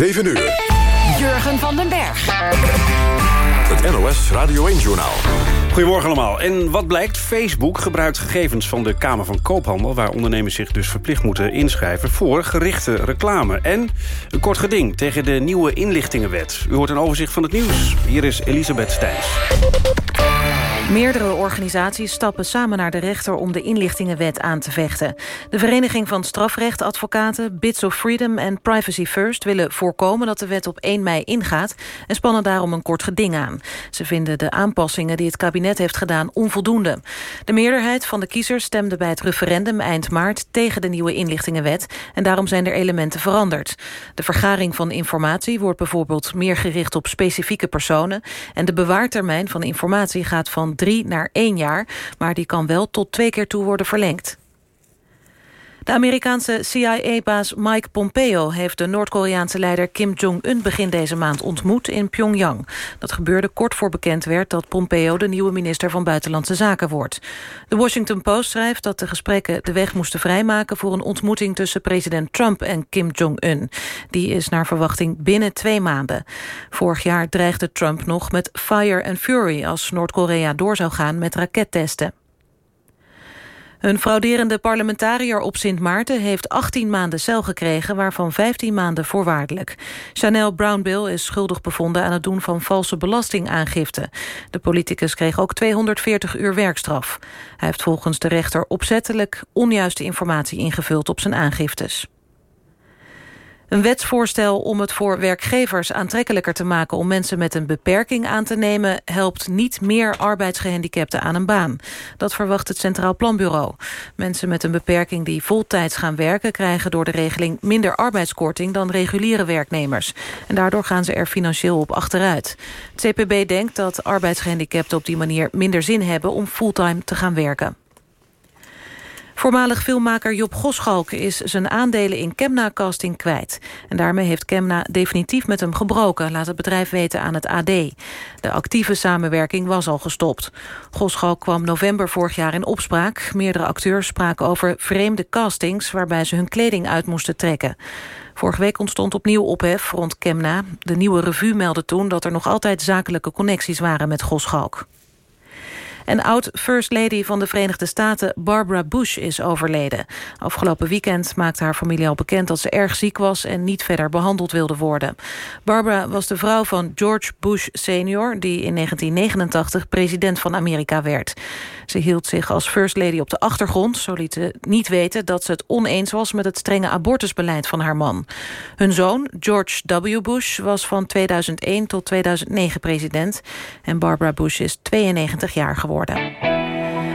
7 uur. Jurgen van den Berg. Het NOS Radio 1-journaal. Goedemorgen allemaal. En wat blijkt? Facebook gebruikt gegevens van de Kamer van Koophandel... waar ondernemers zich dus verplicht moeten inschrijven... voor gerichte reclame. En een kort geding tegen de nieuwe inlichtingenwet. U hoort een overzicht van het nieuws. Hier is Elisabeth Stijns. Meerdere organisaties stappen samen naar de rechter om de inlichtingenwet aan te vechten. De Vereniging van Strafrechtadvocaten, Bits of Freedom en Privacy First willen voorkomen dat de wet op 1 mei ingaat en spannen daarom een kort geding aan. Ze vinden de aanpassingen die het kabinet heeft gedaan onvoldoende. De meerderheid van de kiezers stemde bij het referendum eind maart tegen de nieuwe inlichtingenwet en daarom zijn er elementen veranderd. De vergaring van informatie wordt bijvoorbeeld meer gericht op specifieke personen en de bewaartermijn van informatie gaat van drie naar één jaar... maar die kan wel tot twee keer toe worden verlengd. De Amerikaanse CIA-baas Mike Pompeo heeft de Noord-Koreaanse leider Kim Jong-un begin deze maand ontmoet in Pyongyang. Dat gebeurde kort voor bekend werd dat Pompeo de nieuwe minister van Buitenlandse Zaken wordt. De Washington Post schrijft dat de gesprekken de weg moesten vrijmaken voor een ontmoeting tussen president Trump en Kim Jong-un. Die is naar verwachting binnen twee maanden. Vorig jaar dreigde Trump nog met fire and fury als Noord-Korea door zou gaan met rakettesten. Een frauderende parlementariër op Sint Maarten heeft 18 maanden cel gekregen, waarvan 15 maanden voorwaardelijk. Chanel Brownbill is schuldig bevonden aan het doen van valse belastingaangifte. De politicus kreeg ook 240 uur werkstraf. Hij heeft volgens de rechter opzettelijk onjuiste informatie ingevuld op zijn aangiftes. Een wetsvoorstel om het voor werkgevers aantrekkelijker te maken... om mensen met een beperking aan te nemen... helpt niet meer arbeidsgehandicapten aan een baan. Dat verwacht het Centraal Planbureau. Mensen met een beperking die voltijds gaan werken... krijgen door de regeling minder arbeidskorting dan reguliere werknemers. En daardoor gaan ze er financieel op achteruit. Het CPB denkt dat arbeidsgehandicapten op die manier minder zin hebben... om fulltime te gaan werken. Voormalig filmmaker Job Goschalk is zijn aandelen in Kemna Casting kwijt. En daarmee heeft Kemna definitief met hem gebroken... laat het bedrijf weten aan het AD. De actieve samenwerking was al gestopt. Goschalk kwam november vorig jaar in opspraak. Meerdere acteurs spraken over vreemde castings... waarbij ze hun kleding uit moesten trekken. Vorige week ontstond opnieuw ophef rond Kemna. De nieuwe revue meldde toen dat er nog altijd zakelijke connecties waren met Goschalk. En oud-first lady van de Verenigde Staten Barbara Bush is overleden. Afgelopen weekend maakte haar familie al bekend dat ze erg ziek was... en niet verder behandeld wilde worden. Barbara was de vrouw van George Bush senior... die in 1989 president van Amerika werd. Ze hield zich als first lady op de achtergrond. Zo liet ze niet weten dat ze het oneens was... met het strenge abortusbeleid van haar man. Hun zoon, George W. Bush, was van 2001 tot 2009 president. En Barbara Bush is 92 jaar geworden.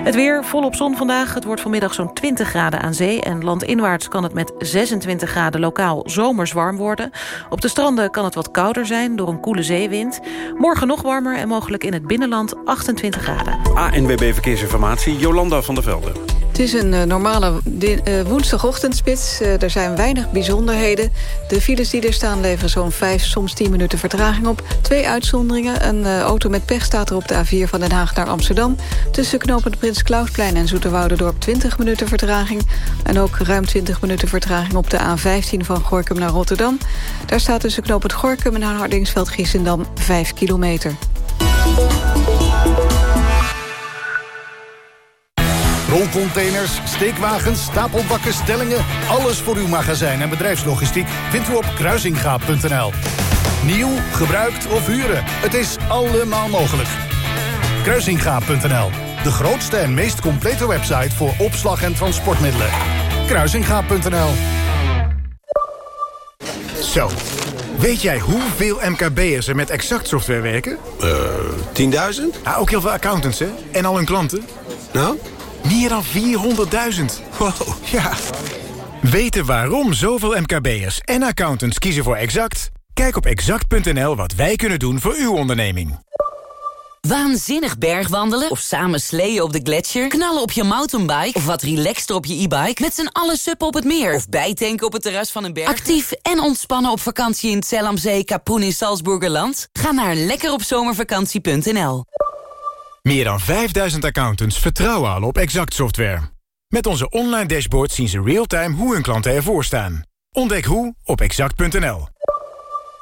Het weer volop zon vandaag. Het wordt vanmiddag zo'n 20 graden aan zee... en landinwaarts kan het met 26 graden lokaal zomers warm worden. Op de stranden kan het wat kouder zijn door een koele zeewind. Morgen nog warmer en mogelijk in het binnenland 28 graden. ANWB Verkeersinformatie, Jolanda van der Velde. Het is een uh, normale uh, woensdagochtendspits. Uh, er zijn weinig bijzonderheden. De files die er staan leveren zo'n 5, soms 10 minuten vertraging op. Twee uitzonderingen. Een auto met pech staat er op de A4 van Den Haag naar Amsterdam. Tussen knopend Prins Klausplein en Zoeterwouderdorp 20 minuten vertraging. En ook ruim 20 minuten vertraging op de A15 van Gorkum naar Rotterdam. Daar staat tussen knopend Gorkum en Hardingsveld-Giessendam 5 kilometer. Rolcontainers, steekwagens, stapelbakken, stellingen... alles voor uw magazijn en bedrijfslogistiek vindt u op kruisingaap.nl. Nieuw, gebruikt of huren, het is allemaal mogelijk. Kruisingaap.nl, de grootste en meest complete website... voor opslag en transportmiddelen. Kruisingaap.nl Zo, weet jij hoeveel MKB'ers er met Exact software werken? Eh, uh, 10.000? Ah, ook heel veel accountants, hè? En al hun klanten. Nou? Meer dan 400.000. Wow. Ja. Weten waarom zoveel MKB'ers en accountants kiezen voor Exact? Kijk op exact.nl wat wij kunnen doen voor uw onderneming. Waanzinnig bergwandelen of samen sleeën op de gletsjer... knallen op je mountainbike of wat relaxter op je e-bike... met z'n allen suppen op het meer of bijtanken op het terras van een berg. Actief en ontspannen op vakantie in Zellamzee, Kapoen in Salzburgerland? Ga naar lekkeropzomervakantie.nl. Meer dan 5000 accountants vertrouwen al op Exact Software. Met onze online dashboard zien ze real-time hoe hun klanten ervoor staan. Ontdek hoe op exact.nl.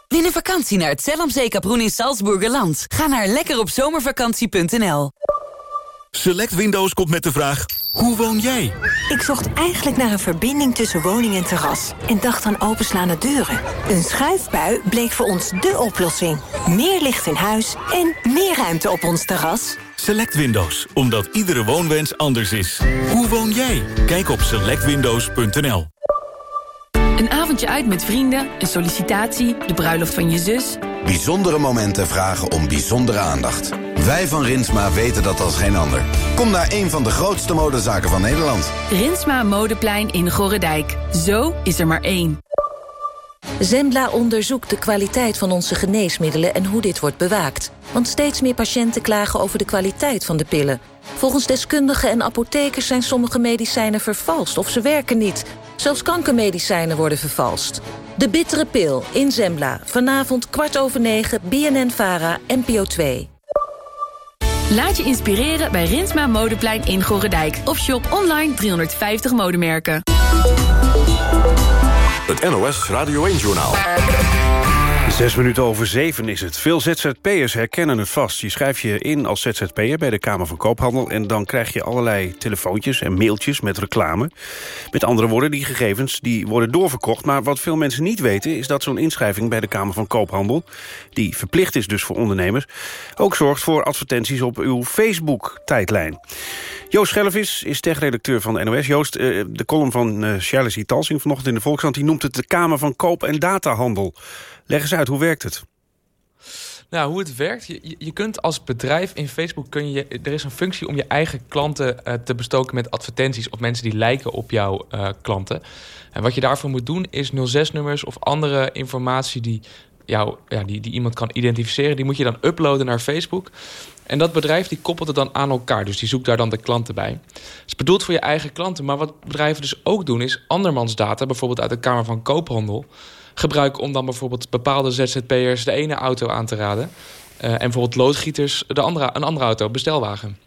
Win een vakantie naar het Zellamzee Kaproen in Salzburgerland. Ga naar lekkeropzomervakantie.nl Select Windows komt met de vraag, hoe woon jij? Ik zocht eigenlijk naar een verbinding tussen woning en terras. En dacht aan openslaande deuren. Een schuifbui bleek voor ons dé oplossing. Meer licht in huis en meer ruimte op ons terras. Select Windows, omdat iedere woonwens anders is. Hoe woon jij? Kijk op selectwindows.nl Een avondje uit met vrienden, een sollicitatie, de bruiloft van je zus... Bijzondere momenten vragen om bijzondere aandacht. Wij van Rinsma weten dat als geen ander. Kom naar een van de grootste modezaken van Nederland. Rinsma Modeplein in Gorredijk. Zo is er maar één. Zembla onderzoekt de kwaliteit van onze geneesmiddelen en hoe dit wordt bewaakt. Want steeds meer patiënten klagen over de kwaliteit van de pillen. Volgens deskundigen en apothekers zijn sommige medicijnen vervalst of ze werken niet. Zelfs kankermedicijnen worden vervalst. De bittere pil in Zembla. Vanavond kwart over negen, BNN-VARA, NPO 2. Laat je inspireren bij Rinsma Modeplein in Gorredijk. Of shop online 350 modemerken. Het NOS Radio 1-journaal. Zes minuten over zeven is het. Veel ZZP'ers herkennen het vast. Je schrijft je in als ZZP'er bij de Kamer van Koophandel... en dan krijg je allerlei telefoontjes en mailtjes met reclame. Met andere woorden, die gegevens die worden doorverkocht. Maar wat veel mensen niet weten... is dat zo'n inschrijving bij de Kamer van Koophandel... die verplicht is dus voor ondernemers... ook zorgt voor advertenties op uw Facebook-tijdlijn. Joost Schellevis is techredacteur van de NOS. Joost, eh, de column van uh, Charles. Talsing vanochtend in de Volkskrant... die noemt het de Kamer van Koop- en Datahandel. Leg eens uit, hoe werkt het? Nou, hoe het werkt, je, je kunt als bedrijf in Facebook... Kun je, er is een functie om je eigen klanten uh, te bestoken met advertenties... of mensen die lijken op jouw uh, klanten. En wat je daarvoor moet doen is 06-nummers of andere informatie... die, jou, ja, die, die iemand kan identificeren... die moet je dan uploaden naar Facebook... En dat bedrijf die koppelt het dan aan elkaar. Dus die zoekt daar dan de klanten bij. Het is bedoeld voor je eigen klanten. Maar wat bedrijven dus ook doen is andermans data... bijvoorbeeld uit de Kamer van Koophandel... gebruiken om dan bijvoorbeeld bepaalde ZZP'ers de ene auto aan te raden... Uh, en bijvoorbeeld loodgieters de andere, een andere auto, bestelwagen.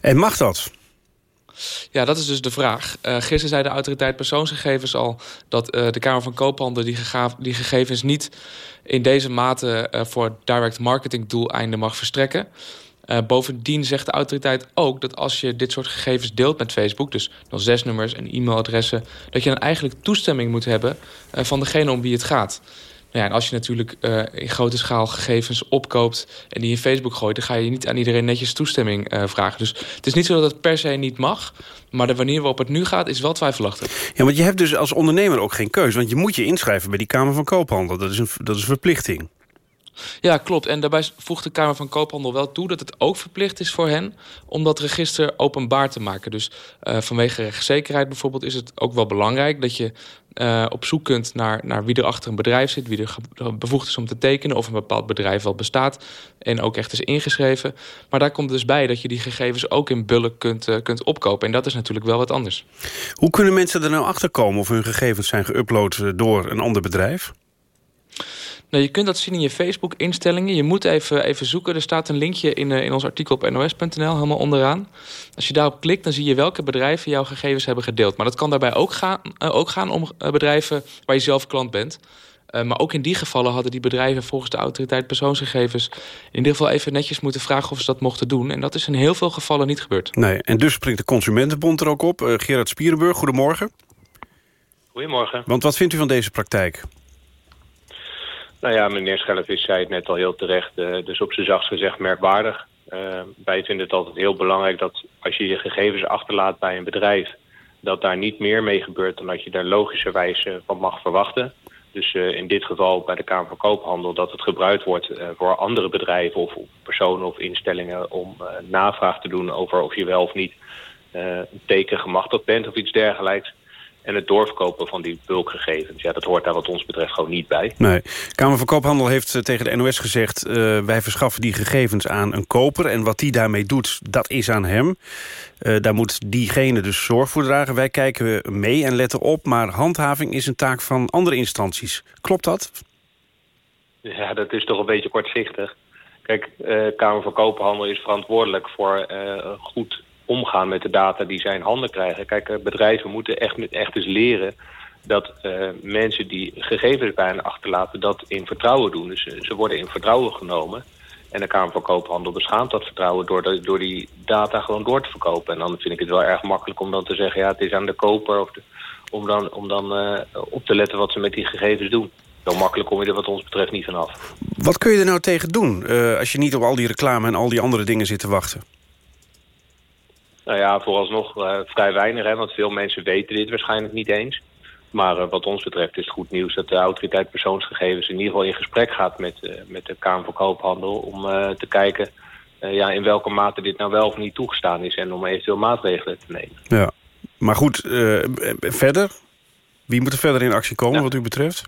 En mag dat? Ja, dat is dus de vraag. Uh, gisteren zei de autoriteit persoonsgegevens al... dat uh, de Kamer van Koophandel die, die, gegevens niet in deze mate... Voor direct marketing doeleinden mag verstrekken. Bovendien zegt de autoriteit ook dat als je dit soort gegevens deelt met Facebook... dus 06-nummers en e-mailadressen... dat je dan eigenlijk toestemming moet hebben van degene om wie het gaat. Nou ja, en als je natuurlijk uh, in grote schaal gegevens opkoopt... en die in Facebook gooit... dan ga je niet aan iedereen netjes toestemming vragen. Dus het is niet zo dat het per se niet mag... maar de manier waarop het nu gaat is wel twijfelachtig. Ja, want je hebt dus als ondernemer ook geen keuze... want je moet je inschrijven bij die Kamer van Koophandel. Dat is een, dat is een verplichting. Ja, klopt. En daarbij voegt de Kamer van Koophandel wel toe... dat het ook verplicht is voor hen om dat register openbaar te maken. Dus uh, vanwege rechtszekerheid bijvoorbeeld is het ook wel belangrijk... dat je uh, op zoek kunt naar, naar wie er achter een bedrijf zit... wie er bevoegd is om te tekenen of een bepaald bedrijf wel bestaat... en ook echt is ingeschreven. Maar daar komt dus bij dat je die gegevens ook in bulk kunt, uh, kunt opkopen. En dat is natuurlijk wel wat anders. Hoe kunnen mensen er nou achter komen of hun gegevens zijn geüpload door een ander bedrijf? Nou, je kunt dat zien in je Facebook-instellingen. Je moet even, even zoeken. Er staat een linkje in, uh, in ons artikel op nos.nl, helemaal onderaan. Als je daarop klikt, dan zie je welke bedrijven jouw gegevens hebben gedeeld. Maar dat kan daarbij ook gaan, uh, ook gaan om uh, bedrijven waar je zelf klant bent. maar ook in die gevallen hadden die bedrijven volgens de autoriteit persoonsgegevens... in ieder geval even netjes moeten vragen of ze dat mochten doen. En dat is in heel veel gevallen niet gebeurd. Nee, en dus springt de Consumentenbond er ook op. Gerard Spierenburg, goedemorgen. Goedemorgen. Want wat vindt u van deze praktijk? Nou ja, meneer Schellevis zei het net al heel terecht, uh, dus op zijn zachtst gezegd merkwaardig. Uh, wij vinden het altijd heel belangrijk dat als je je gegevens achterlaat bij een bedrijf... dat daar niet meer mee gebeurt dan dat je daar logischerwijs van mag verwachten. Dus in dit geval bij de Kamer van Koophandel dat het gebruikt wordt voor andere bedrijven... of personen of instellingen om navraag te doen over of je wel of niet een teken gemachtigd bent of iets dergelijks en het doorverkopen van die bulkgegevens. Ja, dat hoort daar wat ons betreft gewoon niet bij. Nee. Kamer van Koophandel heeft uh, tegen de NOS gezegd... Uh, wij verschaffen die gegevens aan een koper... en wat die daarmee doet, dat is aan hem. Uh, daar moet diegene dus zorg voor dragen. Wij kijken mee en letten op... maar handhaving is een taak van andere instanties. Klopt dat? Ja, dat is toch een beetje kortzichtig. Kijk, Kamer van Koophandel is verantwoordelijk voor goed omgaan met de data die zij in handen krijgen. Kijk, bedrijven moeten echt, echt eens leren dat uh, mensen die gegevens bij hen achterlaten dat in vertrouwen doen. Dus uh, ze worden in vertrouwen genomen. En de Kamer van Koophandel beschaamt dat vertrouwen door, door die data gewoon door te verkopen. En dan vind ik het wel erg makkelijk om dan te zeggen... ja, het is aan de koper of om dan, om dan op te letten wat ze met die gegevens doen. Zo makkelijk kom je er wat ons betreft niet vanaf. Wat kun je er nou tegen doen als je niet op al die reclame en al die andere dingen zit te wachten? Nou ja, vooralsnog uh, vrij weinig, hè, want veel mensen weten dit waarschijnlijk niet eens. Maar uh, wat ons betreft is het goed nieuws dat de autoriteit persoonsgegevens in ieder geval in gesprek gaat met, uh, met de Kamer van Koophandel om te kijken ja, in welke mate dit nou wel of niet toegestaan is en om eventueel maatregelen te nemen. Ja, maar goed, verder? Wie moet er verder in actie komen ja. wat u betreft?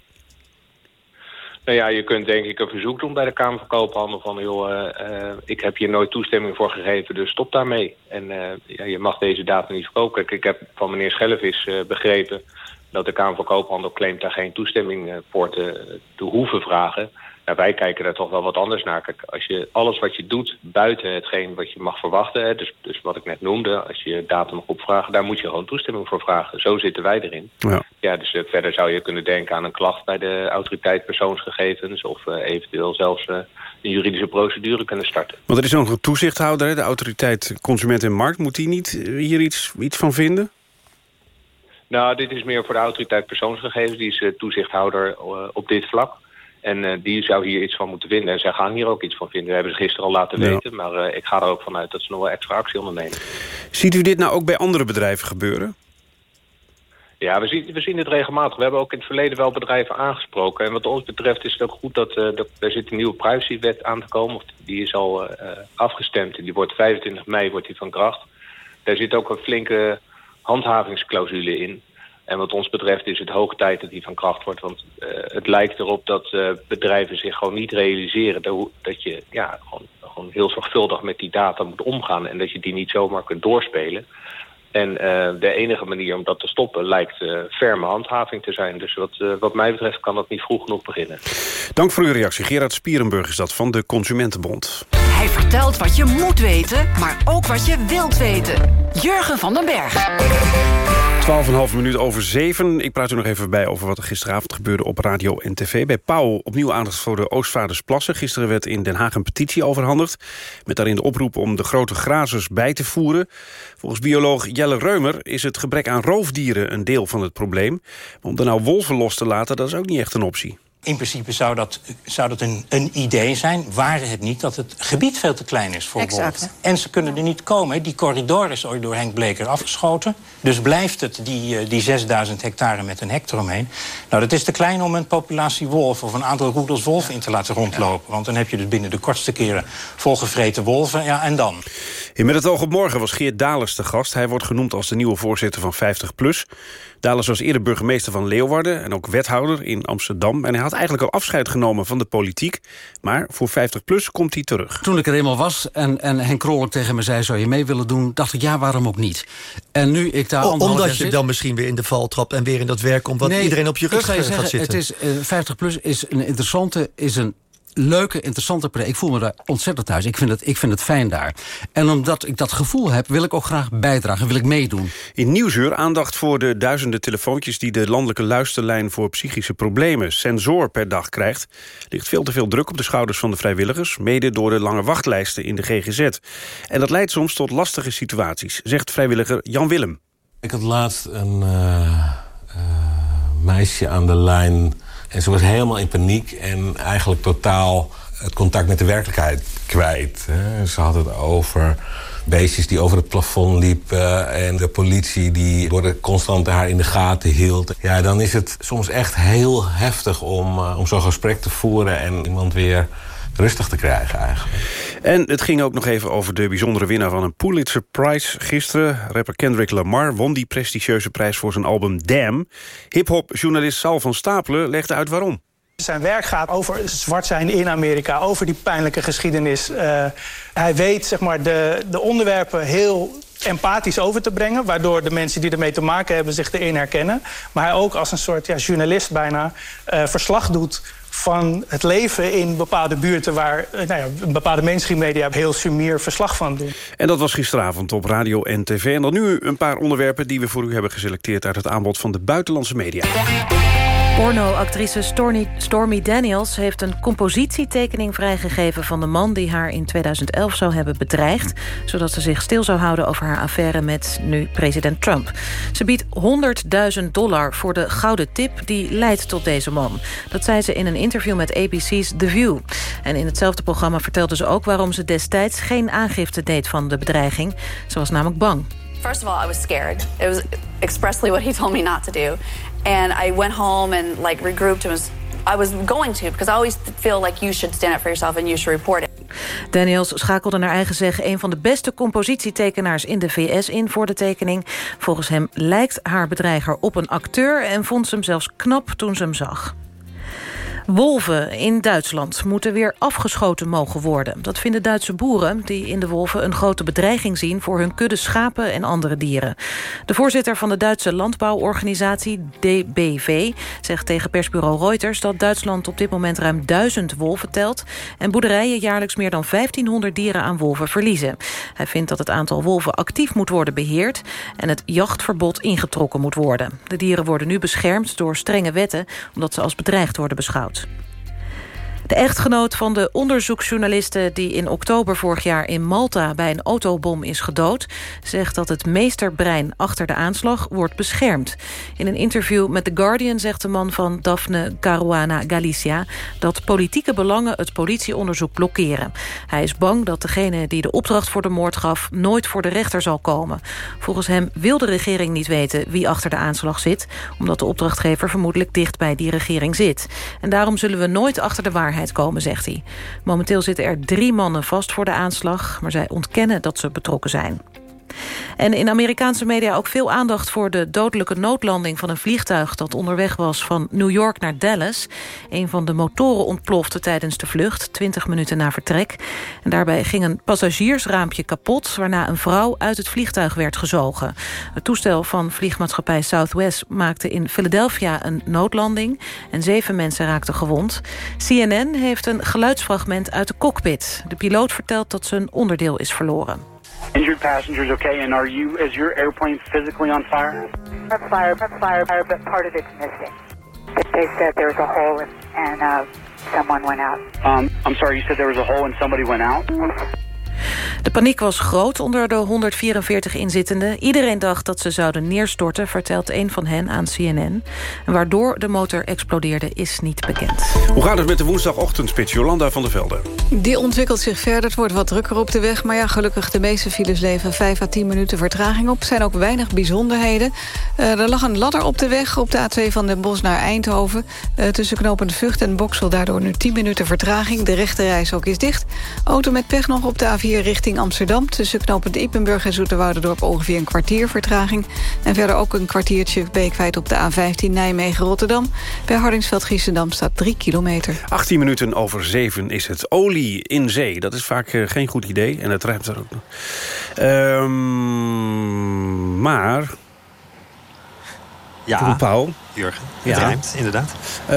Nou ja, je kunt denk ik een verzoek doen bij de Kamer van Koophandel van... joh, uh, ik heb hier nooit toestemming voor gegeven, dus stop daarmee. En uh, ja, je mag deze data niet verkopen. Ik, ik heb van meneer Schellevis begrepen dat de Kamer van Koophandel claimt daar geen toestemming voor te, te hoeven vragen. Nou, wij kijken daar toch wel wat anders naar. Kijk, als je alles wat je doet buiten hetgeen wat je mag verwachten... Hè, dus, dus wat ik net noemde, als je data mag opvragen... daar moet je gewoon toestemming voor vragen. Zo zitten wij erin. Ja, ja dus uh, verder zou je kunnen denken aan een klacht... bij de autoriteit persoonsgegevens... of uh, eventueel zelfs uh, een juridische procedure kunnen starten. Want er is nog een toezichthouder, hè, de autoriteit Consument en Markt. Moet die niet hier iets, iets van vinden? Nou, dit is meer voor de autoriteit persoonsgegevens. Die is toezichthouder op dit vlak. En uh, die zou hier iets van moeten vinden. En zij gaan hier ook iets van vinden. We hebben ze gisteren al laten ja. weten. Maar uh, ik ga er ook vanuit dat ze nog wel extra actie ondernemen. Ziet u dit nou ook bij andere bedrijven gebeuren? Ja, we zien, we zien het regelmatig. We hebben ook in het verleden wel bedrijven aangesproken. En wat ons betreft is het ook goed dat, uh, dat er zit een nieuwe privacywet aan te komen. Of die is al afgestemd. En die wordt 25 mei wordt die van kracht. Daar zit ook een flinke handhavingsclausule in. En wat ons betreft is het hoog tijd dat die van kracht wordt. Want uh, het lijkt erop dat uh, bedrijven zich gewoon niet realiseren... Dat, dat je ja, gewoon, gewoon heel zorgvuldig met die data moet omgaan... en dat je die niet zomaar kunt doorspelen. En uh, de enige manier om dat te stoppen lijkt ferme handhaving te zijn. Dus wat, wat mij betreft kan dat niet vroeg genoeg beginnen. Dank voor uw reactie. Gerard Spierenburg is dat van de Consumentenbond. Hij vertelt wat je moet weten, maar ook wat je wilt weten. Jurgen van den Berg. 12,5 minuut over 7. Ik praat u nog even bij over wat er gisteravond gebeurde op radio en tv. Bij Pauw opnieuw aandacht voor de Oostvaardersplassen. Gisteren werd in Den Haag een petitie overhandigd... met daarin de oproep om de grote grazers bij te voeren. Volgens bioloog Jelle Reumer is het gebrek aan roofdieren een deel van het probleem. Maar om er nou wolven los te laten, dat is ook niet echt een optie. In principe zou dat, zou dat een, een idee zijn, waren het niet dat het gebied veel te klein is voor exact. wolven. En ze kunnen er niet komen. Die corridor is ooit door Henk Bleker afgeschoten. Dus blijft het die, die 6000 hectare met een hek eromheen. Nou, dat is te klein om een populatie wolven of een aantal roedels wolven in te laten rondlopen. Want dan heb je dus binnen de kortste keren volgevreten wolven. Ja, en dan? In Met het oog op morgen was Geert Dalers de gast. Hij wordt genoemd als de nieuwe voorzitter van 50PLUS. Dalers was eerder burgemeester van Leeuwarden en ook wethouder in Amsterdam. En hij had eigenlijk al afscheid genomen van de politiek. Maar voor 50PLUS komt hij terug. Toen ik er eenmaal was en, en Henk Krollijk tegen me zei... zou je mee willen doen, dacht ik ja, waarom ook niet? En nu ik daar o, Omdat je zit, dan misschien weer in de val trapt en weer in dat werk komt... wat nee, iedereen op je rug gaat zeggen, Het zitten. is, uh, 50PLUS is een interessante... Is een leuke, interessante partij. Ik voel me daar ontzettend thuis. Ik vind, het, ik vind het fijn daar. En omdat ik dat gevoel heb, wil ik ook graag bijdragen. Wil ik meedoen. In Nieuwsuur aandacht voor de duizenden telefoontjes... die de landelijke luisterlijn voor psychische problemen... Sensor per dag krijgt. ligt veel te veel druk op de schouders van de vrijwilligers... mede door de lange wachtlijsten in de GGZ. En dat leidt soms tot lastige situaties, zegt vrijwilliger Jan Willem. Ik had laatst een uh, uh, meisje aan de lijn en ze was helemaal in paniek en eigenlijk totaal het contact met de werkelijkheid kwijt. Ze had het over beestjes die over het plafond liepen... en de politie die door constant haar in de gaten hield. Ja, dan is het soms echt heel heftig om, uh, om zo'n gesprek te voeren... en iemand weer rustig te krijgen eigenlijk. En het ging ook nog even over de bijzondere winnaar van een Pulitzer Prize gisteren. Rapper Kendrick Lamar won die prestigieuze prijs voor zijn album Damn. Hip-hop-journalist Sal van Stapelen legde uit waarom. Zijn werk gaat over zwart zijn in Amerika, over die pijnlijke geschiedenis. Uh, hij weet zeg maar, de, de onderwerpen heel empathisch over te brengen... waardoor de mensen die ermee te maken hebben zich erin herkennen. Maar hij ook als een soort ja, journalist bijna uh, verslag doet van het leven in bepaalde buurten... waar eh, nou ja, bepaalde mainstream media heel sumier verslag van doen. En dat was gisteravond op radio en tv. En dan nu een paar onderwerpen die we voor u hebben geselecteerd... uit het aanbod van de buitenlandse media. Pornoactrice Stormy, Daniels heeft een compositietekening vrijgegeven van de man die haar in 2011 zou hebben bedreigd, zodat ze zich stil zou houden over haar affaire met nu president Trump. Ze biedt 100.000 dollar voor de gouden tip die leidt tot deze man. Dat zei ze in een interview met ABC's The View. En in hetzelfde programma vertelde ze ook waarom ze destijds geen aangifte deed van de bedreiging. Ze was namelijk bang. First of all, I was scared. It was expressly what he told me not to do. And I went home and like regrouped and was I was going to because I always feel like you should stand up for yourself and you should report it. Daniels schakelde naar eigen zeggen een van de beste compositietekenaars in de VS in voor de tekening. Volgens hem lijkt haar bedreiger op een acteur en vond ze hem zelfs knap toen ze hem zag. Wolven in Duitsland moeten weer afgeschoten mogen worden. Dat vinden Duitse boeren die in de wolven een grote bedreiging zien... voor hun kudde schapen en andere dieren. De voorzitter van de Duitse landbouworganisatie DBV... zegt tegen persbureau Reuters dat Duitsland op dit moment ruim duizend wolven telt... en boerderijen jaarlijks meer dan 1500 dieren aan wolven verliezen. Hij vindt dat het aantal wolven actief moet worden beheerd... en het jachtverbod ingetrokken moet worden. De dieren worden nu beschermd door strenge wetten... omdat ze als bedreigd worden beschouwd. out. De echtgenoot van de onderzoeksjournaliste... die in oktober vorig jaar in Malta bij een autobom is gedood... zegt dat het meesterbrein achter de aanslag wordt beschermd. In een interview met The Guardian zegt de man van Daphne Caruana Galicia... dat politieke belangen het politieonderzoek blokkeren. Hij is bang dat degene die de opdracht voor de moord gaf... nooit voor de rechter zal komen. Volgens hem wil de regering niet weten wie achter de aanslag zit... omdat de opdrachtgever vermoedelijk dicht bij die regering zit. En daarom zullen we nooit achter de waarheid komen, zegt hij. Momenteel zitten er drie mannen vast voor de aanslag... maar zij ontkennen dat ze betrokken zijn. En in Amerikaanse media ook veel aandacht voor de dodelijke noodlanding van een vliegtuig dat onderweg was van New York naar Dallas. Een van de motoren ontplofte tijdens de vlucht, 20 minuten na vertrek. En daarbij ging een passagiersraampje kapot, waarna een vrouw uit het vliegtuig werd gezogen. Het toestel van vliegmaatschappij Southwest maakte in Philadelphia een noodlanding en zeven mensen raakten gewond. CNN heeft een geluidsfragment uit de cockpit. De piloot vertelt dat zijn onderdeel is verloren. Injured passengers, okay, and are you, is your airplane physically on fire? Fire, fire, fire, but part of it's missing. They said there was a hole and, and uh, someone went out. Um, I'm sorry, you said there was a hole and somebody went out? De paniek was groot onder de 144 inzittenden. Iedereen dacht dat ze zouden neerstorten, vertelt een van hen aan CNN. En waardoor de motor explodeerde is niet bekend. Hoe gaat het met de woensdagochtendspits, Jolanda van der Velde? Die ontwikkelt zich verder, het wordt wat drukker op de weg. Maar ja, gelukkig de meeste files leveren 5 à 10 minuten vertraging op. Er zijn ook weinig bijzonderheden. Uh, er lag een ladder op de weg op de A2 van Den Bosch naar Eindhoven. Uh, tussen knopend Vught en Boksel, daardoor nu 10 minuten vertraging. De rechte reis ook is dicht. Auto met pech nog op de A4 richting Amsterdam. Tussen knooppunt Ippenburg en Zoeterwouderdorp ongeveer een kwartier vertraging. En verder ook een kwartiertje ben kwijt op de A15 Nijmegen-Rotterdam. Bij Hardingsveld-Giessendam staat 3 kilometer. 18 minuten over 7 is het. Olie in zee, dat is vaak uh, geen goed idee. En het ruimt er ook nog. Um, maar... Ja, Paul. Jurgen. Het Ja. rijmt, inderdaad. Ehm,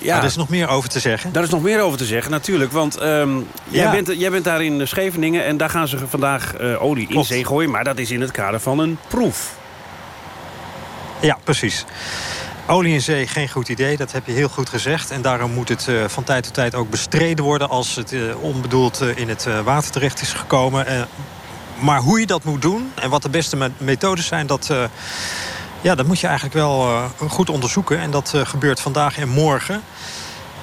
ja. Maar er is nog meer over te zeggen. Daar is nog meer over te zeggen, natuurlijk. Want ehm, jij, bent, jij bent daar in Scheveningen en daar gaan ze vandaag eh, olie in zee gooien. Maar dat is in het kader van een proef. Ja, precies. Olie in zee, geen goed idee. Dat heb je heel goed gezegd. En daarom moet het eh, van tijd tot tijd ook bestreden worden... als het eh, onbedoeld in het water terecht is gekomen. Maar hoe je dat moet doen en wat de beste me- methodes zijn... dat, ja, dat moet je eigenlijk wel eh, goed onderzoeken. En dat eh, gebeurt vandaag en morgen.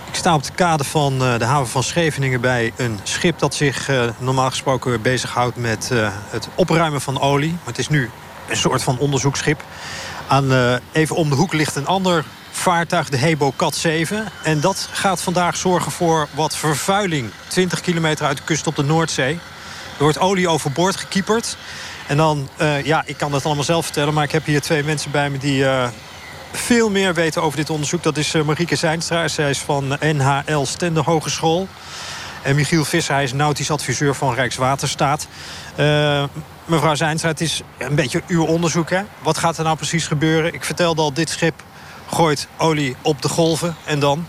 Ik sta op de kade van eh, de haven van Scheveningen bij een schip... dat zich normaal gesproken bezighoudt met het opruimen van olie. Maar het is nu een soort van onderzoeksschip. Aan, even om de hoek ligt een ander vaartuig, de Hebo Cat 7. En dat gaat vandaag zorgen voor wat vervuiling. 20 kilometer uit de kust op de Noordzee. Er wordt olie overboord gekieperd. En dan, eh, ja, ik kan dat allemaal zelf vertellen... maar ik heb hier twee mensen bij me die... eh, veel meer weten over dit onderzoek. Dat is eh, Marieke Zijnstra. Zij is van NHL Stender Hogeschool. En Michiel Visser, hij is nautisch adviseur van Rijkswaterstaat. Mevrouw Zijnstra, het is een beetje uw onderzoek. Hè? Wat gaat er nou precies gebeuren? Ik vertelde al, dit schip gooit olie op de golven. En dan?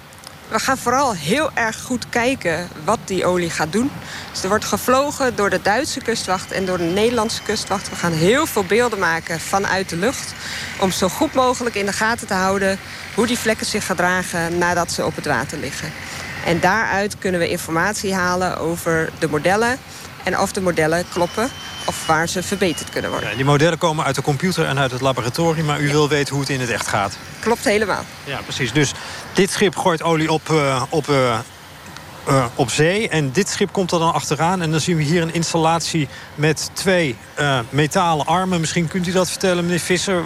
We gaan vooral heel erg goed kijken wat die olie gaat doen. Dus er wordt gevlogen door de Duitse kustwacht en door de Nederlandse kustwacht. We gaan heel veel beelden maken vanuit de lucht... om zo goed mogelijk in de gaten te houden... hoe die vlekken zich gedragen nadat ze op het water liggen. En daaruit kunnen we informatie halen over de modellen... en of de modellen kloppen of waar ze verbeterd kunnen worden. Ja, die modellen komen uit de computer en uit het laboratorium... maar u wil weten hoe het in het echt gaat. Klopt helemaal. Ja, precies. Dus dit schip gooit olie op, uh, op, uh, uh, op zee. En dit schip komt er dan achteraan. En dan zien we hier een installatie met twee metalen armen. Misschien kunt u dat vertellen, meneer Visser.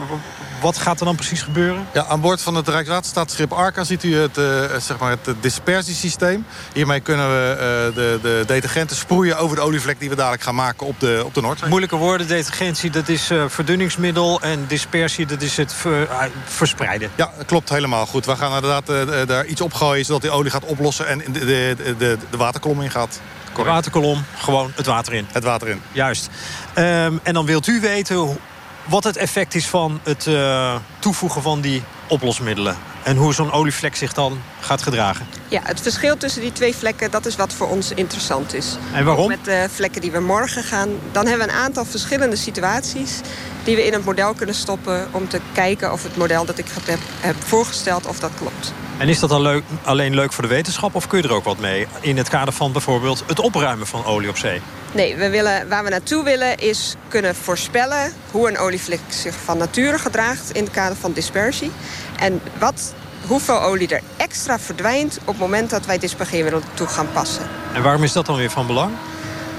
Wat gaat er dan precies gebeuren? Ja, aan boord van het Rijkswaterstaatschip Arca ziet u het, uh, zeg maar het dispersiesysteem. Hiermee kunnen we de, de detergenten sproeien over de olievlek die we dadelijk gaan maken op de, op de Noordzee. Moeilijke woorden, detergentie, dat is verdunningsmiddel en dispersie, dat is het ver, verspreiden. Ja, klopt helemaal goed. We gaan inderdaad daar iets opgooien zodat die olie gaat oplossen en de, de, de, de waterkolom ingaat. De waterkolom, gewoon het water in. Het water in. Juist. Um, en dan wilt u weten wat het effect is van het uh, toevoegen van die oplosmiddelen. En hoe zo'n olievlek zich dan gaat gedragen. Ja, het verschil tussen die twee vlekken, dat is wat voor ons interessant is. En waarom? Ook met de vlekken die we morgen gaan, dan hebben we een aantal verschillende situaties... die we in het model kunnen stoppen om te kijken of het model dat ik heb, heb voorgesteld, of dat klopt. En is dat dan leuk, alleen leuk voor de wetenschap of kun je er ook wat mee? In het kader van bijvoorbeeld het opruimen van olie op zee? Nee, we willen, waar we naartoe willen is kunnen voorspellen... hoe een olievlek zich van nature gedraagt in het kader van dispersie. En wat, hoeveel olie er extra verdwijnt... op het moment dat wij dispergeermiddelen toe gaan passen. En waarom is dat dan weer van belang?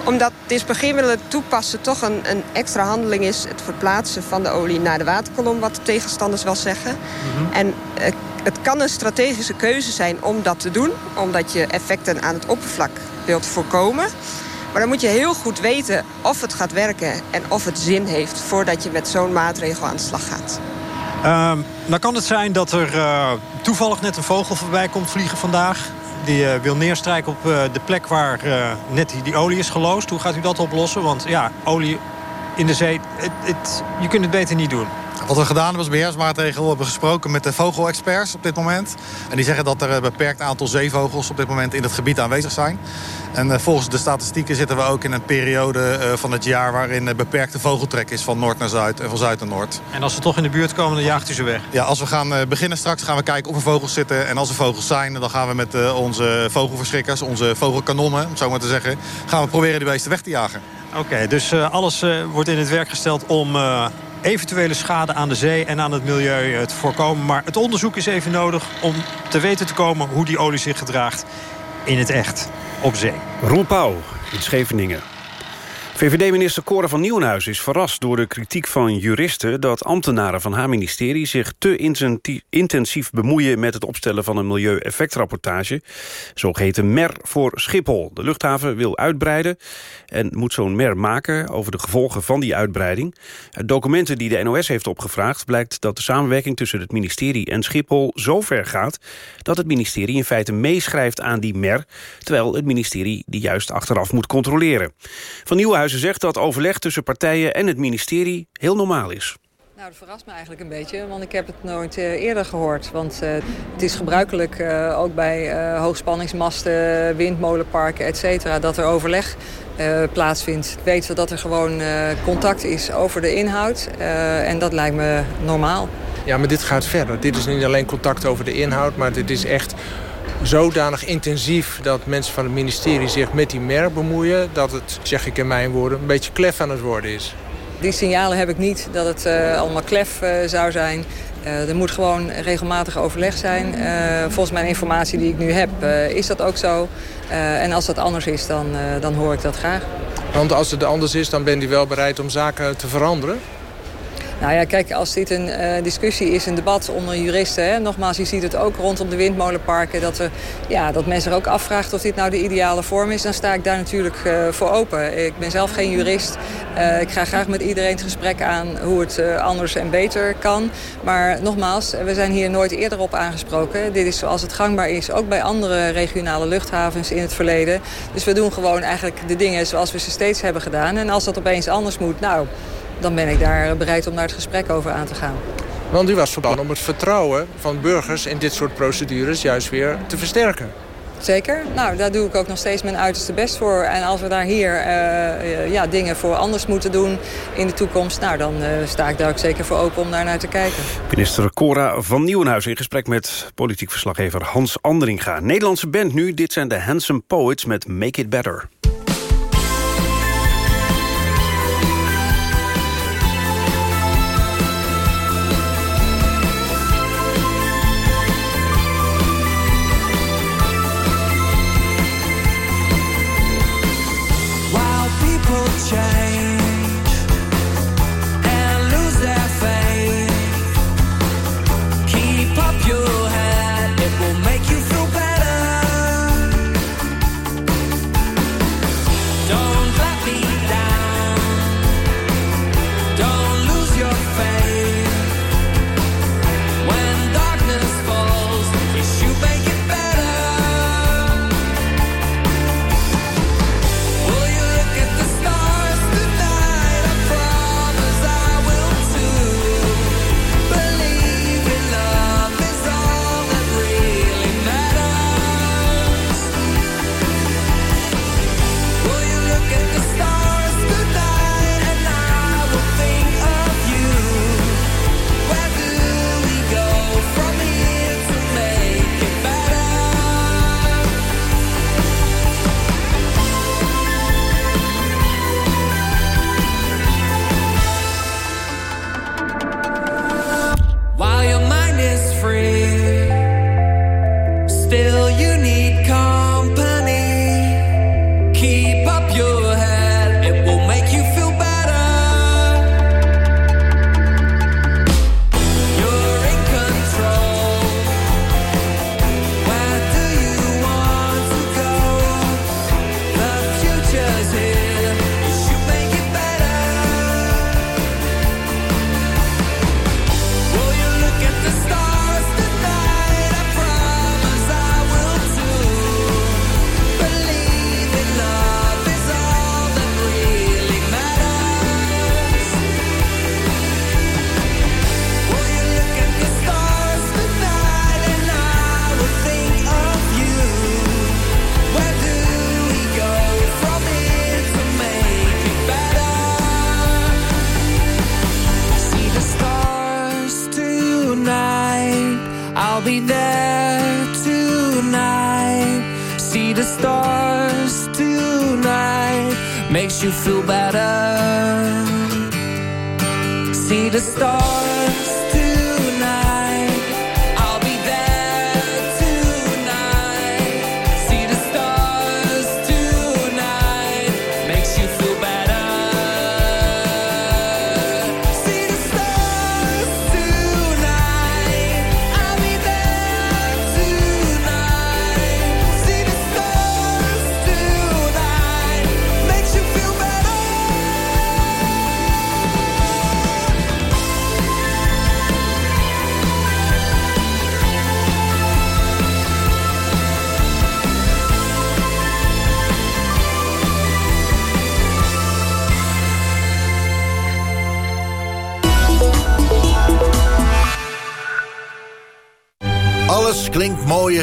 Omdat dispergeermiddelen toepassen toch een, een, extra handeling is... het verplaatsen van de olie naar de waterkolom... wat de tegenstanders wel zeggen. Mm -hmm. En uh, het kan een strategische keuze zijn om dat te doen... omdat je effecten aan het oppervlak wilt voorkomen... Maar dan moet je heel goed weten of het gaat werken en of het zin heeft... voordat je met zo'n maatregel aan de slag gaat. Uh, nou kan het zijn dat er uh, toevallig net een vogel voorbij komt vliegen vandaag. Die uh, wil neerstrijken op uh, de plek waar net die, olie is geloosd. Hoe gaat u dat oplossen? Want ja, olie in de zee, je kunt het beter niet doen. Wat we gedaan hebben als beheersmaatregel... we hebben gesproken met de vogelexperts op dit moment. En die zeggen dat er een beperkt aantal zeevogels... op dit moment in het gebied aanwezig zijn. En uh, volgens de statistieken zitten we ook in een periode uh, van het jaar... waarin uh, beperkte vogeltrek is van noord naar zuid en van zuid naar noord. En als ze toch in de buurt komen, dan jaagt u ze weg? Ja, als we gaan beginnen straks gaan we kijken of er vogels zitten. En als er vogels zijn, dan gaan we met onze vogelverschrikkers... onze vogelkanonnen, om zo maar te zeggen... gaan we proberen die beesten weg te jagen. Oké, okay, dus alles wordt in het werk gesteld om eventuele schade aan de zee en aan het milieu te voorkomen. Maar het onderzoek is even nodig om te weten te komen hoe die olie zich gedraagt in het echt op zee. Roel in Scheveningen. VVD-minister Cora van Nieuwenhuizen is verrast door de kritiek van juristen... dat ambtenaren van haar ministerie zich te intensief bemoeien... met het opstellen van een milieueffectrapportage. Zogeheten MER voor Schiphol. De luchthaven wil uitbreiden en moet zo'n MER maken... over de gevolgen van die uitbreiding. Uit documenten die de NOS heeft opgevraagd... blijkt dat de samenwerking tussen het ministerie en Schiphol zo ver gaat... dat het ministerie in feite meeschrijft aan die MER... terwijl het ministerie die juist achteraf moet controleren. Van Nieuwenhuizen zegt dat overleg tussen partijen en het ministerie heel normaal is. Nou, dat verrast me eigenlijk een beetje, want ik heb het nooit uh, eerder gehoord. Want uh, het is gebruikelijk, uh, ook bij hoogspanningsmasten, windmolenparken, et cetera, dat er overleg plaatsvindt. Ik weet dat er gewoon contact is over de inhoud en dat lijkt me normaal. Ja, maar dit gaat verder. Dit is niet alleen contact over de inhoud, maar dit is echt zodanig intensief dat mensen van het ministerie zich met die merk bemoeien... dat het, zeg ik in mijn woorden, een beetje klef aan het worden is. Die signalen heb ik niet dat het uh, allemaal klef uh, zou zijn. Uh, er moet gewoon regelmatig overleg zijn. volgens mijn informatie die ik nu heb, is dat ook zo. en als dat anders is, dan, dan hoor ik dat graag. Want als het anders is, dan bent u wel bereid om zaken te veranderen? Nou ja, kijk, als dit een uh, discussie is, een debat onder juristen... Hè, nogmaals, je ziet het ook rondom de windmolenparken... Dat, er, ja, dat mensen er ook afvragen of dit nou de ideale vorm is... dan sta ik daar natuurlijk uh, voor open. Ik ben zelf geen jurist. Ik ga graag met iedereen het gesprek aan hoe het anders en beter kan. Maar nogmaals, we zijn hier nooit eerder op aangesproken. Dit is zoals het gangbaar is, ook bij andere regionale luchthavens in het verleden. Dus we doen gewoon eigenlijk de dingen zoals we ze steeds hebben gedaan. En als dat opeens anders moet, nou dan ben ik daar bereid om daar het gesprek over aan te gaan. Want u was van plan om het vertrouwen van burgers in dit soort procedures juist weer te versterken. Zeker. Nou, daar doe ik ook nog steeds mijn uiterste best voor. En als we daar hier uh, ja, dingen voor anders moeten doen in de toekomst... Nou, dan uh, sta ik daar ook zeker voor open om daar naar te kijken. Minister Cora van Nieuwenhuizen in gesprek met politiek verslaggever Hans Andringa. Nederlandse band nu, dit zijn de Handsome Poets met Make It Better.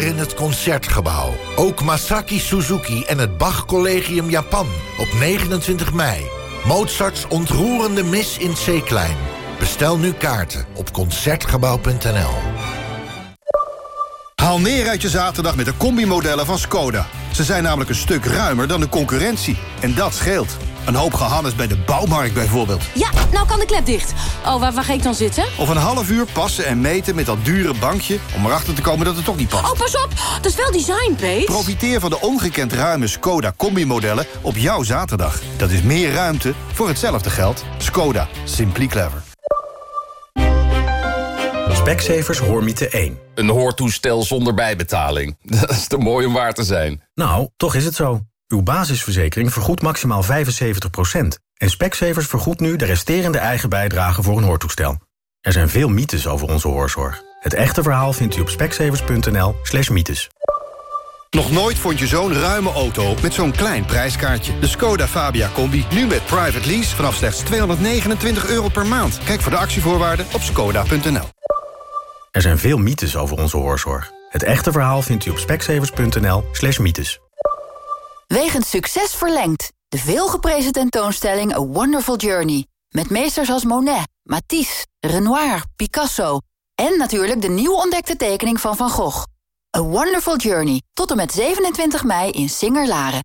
In het Concertgebouw. Ook Masaki Suzuki en het Bach Collegium Japan op 29 mei. Mozarts ontroerende mis in C-klein. Bestel nu kaarten op Concertgebouw.nl. Haal neer uit je zaterdag met de combimodellen van Skoda. Ze zijn namelijk een stuk ruimer dan de concurrentie. En dat scheelt. Een hoop gehannes bij de bouwmarkt bijvoorbeeld. Ja, nou kan de klep dicht. Oh, waar, waar ga ik dan zitten? Of een half uur passen en meten met dat dure bankje... om erachter te komen dat het toch niet past. Oh, pas op! Dat is wel design, Pete. Profiteer van de ongekend ruime Skoda Combi-modellen op jouw zaterdag. Dat is meer ruimte voor hetzelfde geld. Skoda. Simply clever. Specsavers Hoormiete 1. Een hoortoestel zonder bijbetaling. Dat is te mooi om waar te zijn. Nou, toch is het zo. Uw basisverzekering vergoedt maximaal 75%. En Specsavers vergoedt nu de resterende eigen bijdrage voor een hoortoestel. Er zijn veel mythes over onze hoorzorg. Het echte verhaal vindt u op specsavers.nl slash mythes. Nog nooit vond je zo'n ruime auto met zo'n klein prijskaartje. De Skoda Fabia Combi, nu met private lease vanaf slechts 229 euro per maand. Kijk voor de actievoorwaarden op skoda.nl. Er zijn veel mythes over onze hoorzorg. Het echte verhaal vindt u op speksevers.nl slash mythes. Wegens succes verlengd. De veelgeprezen tentoonstelling A Wonderful Journey. Met meesters als Monet, Matisse, Renoir, Picasso... en natuurlijk de nieuw ontdekte tekening van Van Gogh. A Wonderful Journey. Tot en met 27 mei in Singer-Laren.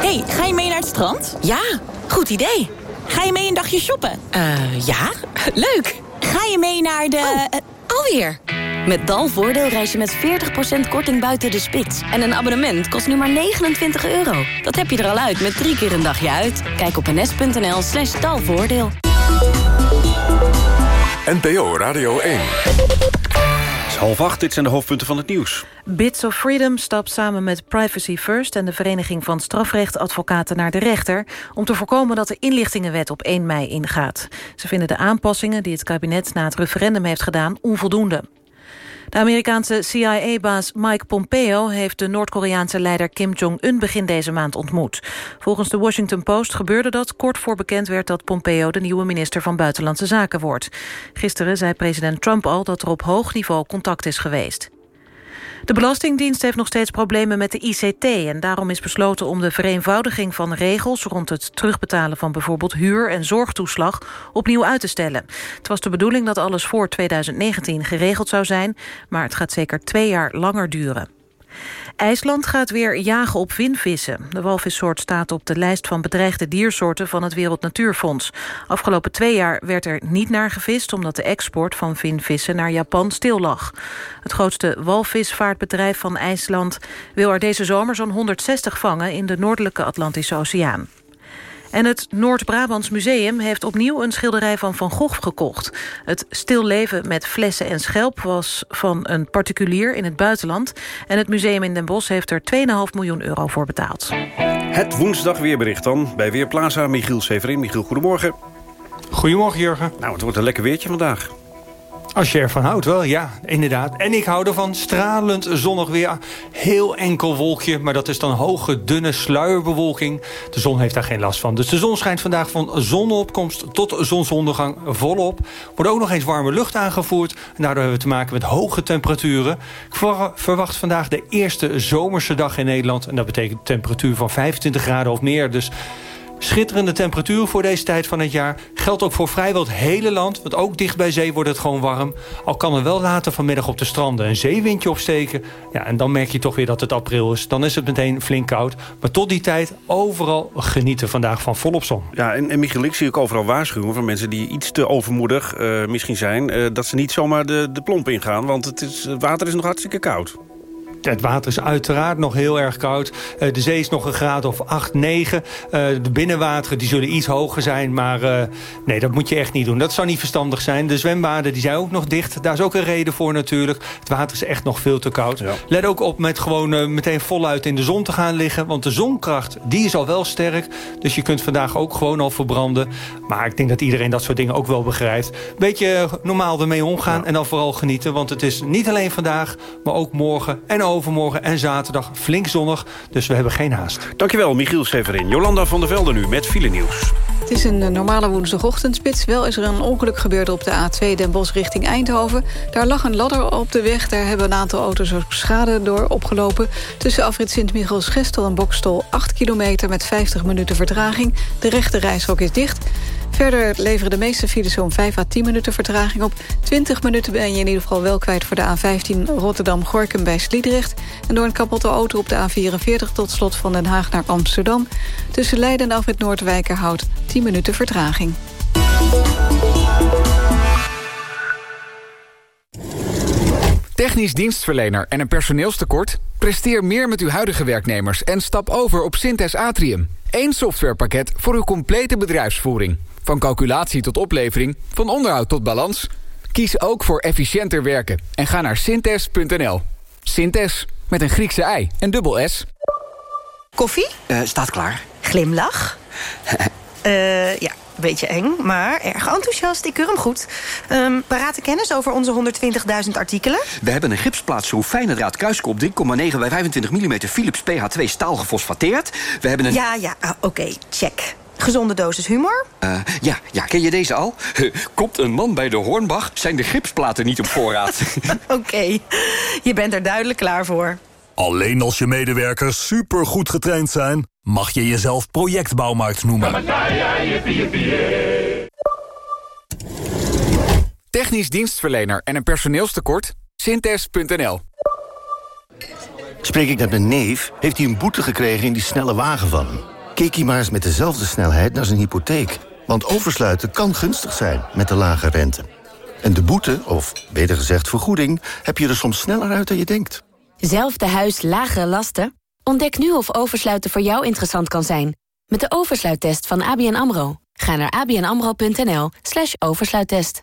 hey, ga je mee naar het strand? Ja, goed idee. Ga je mee een dagje shoppen? Eh, ja, leuk. Ga je mee naar de... Oh, alweer. Met Dalvoordeel reis je met 40% korting buiten de spits. En een abonnement kost nu maar 29 euro. Dat heb je er al uit met drie keer een dagje uit. Kijk op ns.nl slash dalvoordeel. NPO Radio 1. Het is half acht, dit zijn de hoofdpunten van het nieuws. Bits of Freedom stapt samen met Privacy First... en de Vereniging van Strafrechtadvocaten naar de rechter... om te voorkomen dat de inlichtingenwet op 1 mei ingaat. Ze vinden de aanpassingen die het kabinet na het referendum heeft gedaan onvoldoende. De Amerikaanse CIA-baas Mike Pompeo heeft de Noord-Koreaanse leider Kim Jong-un begin deze maand ontmoet. Volgens de Washington Post gebeurde dat kort voor bekend werd dat Pompeo de nieuwe minister van Buitenlandse Zaken wordt. Gisteren zei president Trump al dat er op hoog niveau contact is geweest. De Belastingdienst heeft nog steeds problemen met de ICT... en daarom is besloten om de vereenvoudiging van regels... rond het terugbetalen van bijvoorbeeld huur- en zorgtoeslag... opnieuw uit te stellen. Het was de bedoeling dat alles voor 2019 geregeld zou zijn... maar het gaat zeker twee jaar langer duren. IJsland gaat weer jagen op vinvissen. De walvissoort staat op de lijst van bedreigde diersoorten van het Wereld Natuurfonds. Afgelopen twee jaar werd er niet naar gevist... omdat de export van vinvissen naar Japan stil lag. Het grootste walvisvaartbedrijf van IJsland wil er deze zomer zo'n 160 vangen... in de noordelijke Atlantische Oceaan. En het Noord-Brabants Museum heeft opnieuw een schilderij van Van Gogh gekocht. Het stilleven met flessen en schelp was van een particulier in het buitenland. En het museum in Den Bosch heeft er 2,5 miljoen euro voor betaald. Het woensdag weerbericht dan bij Weerplaza. Michiel Severin. Michiel, goedemorgen. Goedemorgen, Jurgen. Nou, het wordt een lekker weertje vandaag. Als je ervan houdt, wel, ja, inderdaad. En ik hou ervan stralend zonnig weer. Heel enkel wolkje, maar dat is dan hoge, dunne sluierbewolking. De zon heeft daar geen last van. Dus de zon schijnt vandaag van zonopkomst tot zonsondergang volop. Wordt ook nog eens warme lucht aangevoerd. En daardoor hebben we te maken met hoge temperaturen. Ik verwacht vandaag de eerste zomerse dag in Nederland. En dat betekent temperatuur van 25 graden of meer. Dus Schitterende temperatuur voor deze tijd van het jaar. Geldt ook voor vrijwel het hele land. Want ook dicht bij zee wordt het gewoon warm. Al kan er wel later vanmiddag op de stranden een zeewindje opsteken. Ja, en dan merk je toch weer dat het april is. Dan is het meteen flink koud. Maar tot die tijd overal genieten vandaag van volop zon. Ja, en, en Michiel, ik zie ook overal waarschuwingen van mensen die iets te overmoedig uh, misschien zijn. Uh, dat ze niet zomaar de, de plomp ingaan. Want het, is, het water is nog hartstikke koud. Het water is uiteraard nog heel erg koud. Uh, de zee is nog een graad of 8, 9. Uh, de binnenwateren die zullen iets hoger zijn. Maar uh, nee, dat moet je echt niet doen. Dat zou niet verstandig zijn. De zwembaden die zijn ook nog dicht. Daar is ook een reden voor natuurlijk. Het water is echt nog veel te koud. Ja. Let ook op met gewoon meteen voluit in de zon te gaan liggen. Want de zonkracht die is al wel sterk. Dus je kunt vandaag ook gewoon al verbranden. Maar ik denk dat iedereen dat soort dingen ook wel begrijpt. Beetje normaal ermee omgaan. Ja. En dan vooral genieten. Want het is niet alleen vandaag, maar ook morgen en overmorgen en zaterdag flink zonnig. Dus we hebben geen haast. Dankjewel, Michiel Severin. Jolanda van der Velde nu met file nieuws. Het is een normale woensdagochtendspits. Wel is er een ongeluk gebeurd op de A2 Den Bosch richting Eindhoven. Daar lag een ladder op de weg. Daar hebben een aantal auto's ook schade door opgelopen. Tussen afrit Sint-Michiels-Gestel en Bokstol 8 kilometer... met 50 minuten vertraging. De rechte reishok is dicht. Verder leveren de meeste files zo'n 5 à 10 minuten vertraging op. 20 minuten ben je in ieder geval wel kwijt voor de A15 Rotterdam-Gorkum bij Sliedrecht. En door een kapotte auto op de A44 tot slot van Den Haag naar Amsterdam. Tussen Leiden en Afrit Noordwijkerhout 10 minuten vertraging. Technisch dienstverlener en een personeelstekort? Presteer meer met uw huidige werknemers en stap over op Synthes Atrium. Eén softwarepakket voor uw complete bedrijfsvoering. Van calculatie tot oplevering, van onderhoud tot balans. Kies ook voor efficiënter werken en ga naar synthes.nl. Synthes, met een Griekse ei en dubbel S. Koffie? Uh, staat klaar. Glimlach? uh, ja, beetje eng, maar erg enthousiast. Ik keur hem goed. Ehm parate kennis over onze 120.000 artikelen? We hebben een gipsplaatschroef fijne draad kruiskop 3,9 bij 25 mm Philips PH2 staal gefosfateerd. We hebben een... Ja, ja, ah, oké, check. Gezonde dosis humor? Uh, ja, ja, ken je deze al? Komt een man bij de Hornbach, zijn de gipsplaten niet op voorraad. oké, je bent er duidelijk klaar voor. Alleen als je medewerkers supergoed getraind zijn... mag je jezelf projectbouwmarkt noemen. Technisch dienstverlener en een personeelstekort? Synthes.nl Spreek ik met mijn neef, heeft hij een boete gekregen in die snelle wagen van hem. Keek hij maar eens met dezelfde snelheid naar zijn hypotheek. Want oversluiten kan gunstig zijn met de lage rente. En de boete, of beter gezegd vergoeding, heb je er soms sneller uit dan je denkt. Zelfde huis, lagere lasten? Ontdek nu of oversluiten voor jou interessant kan zijn. Met de oversluittest van ABN AMRO. Ga naar abnamro.nl slash oversluittest.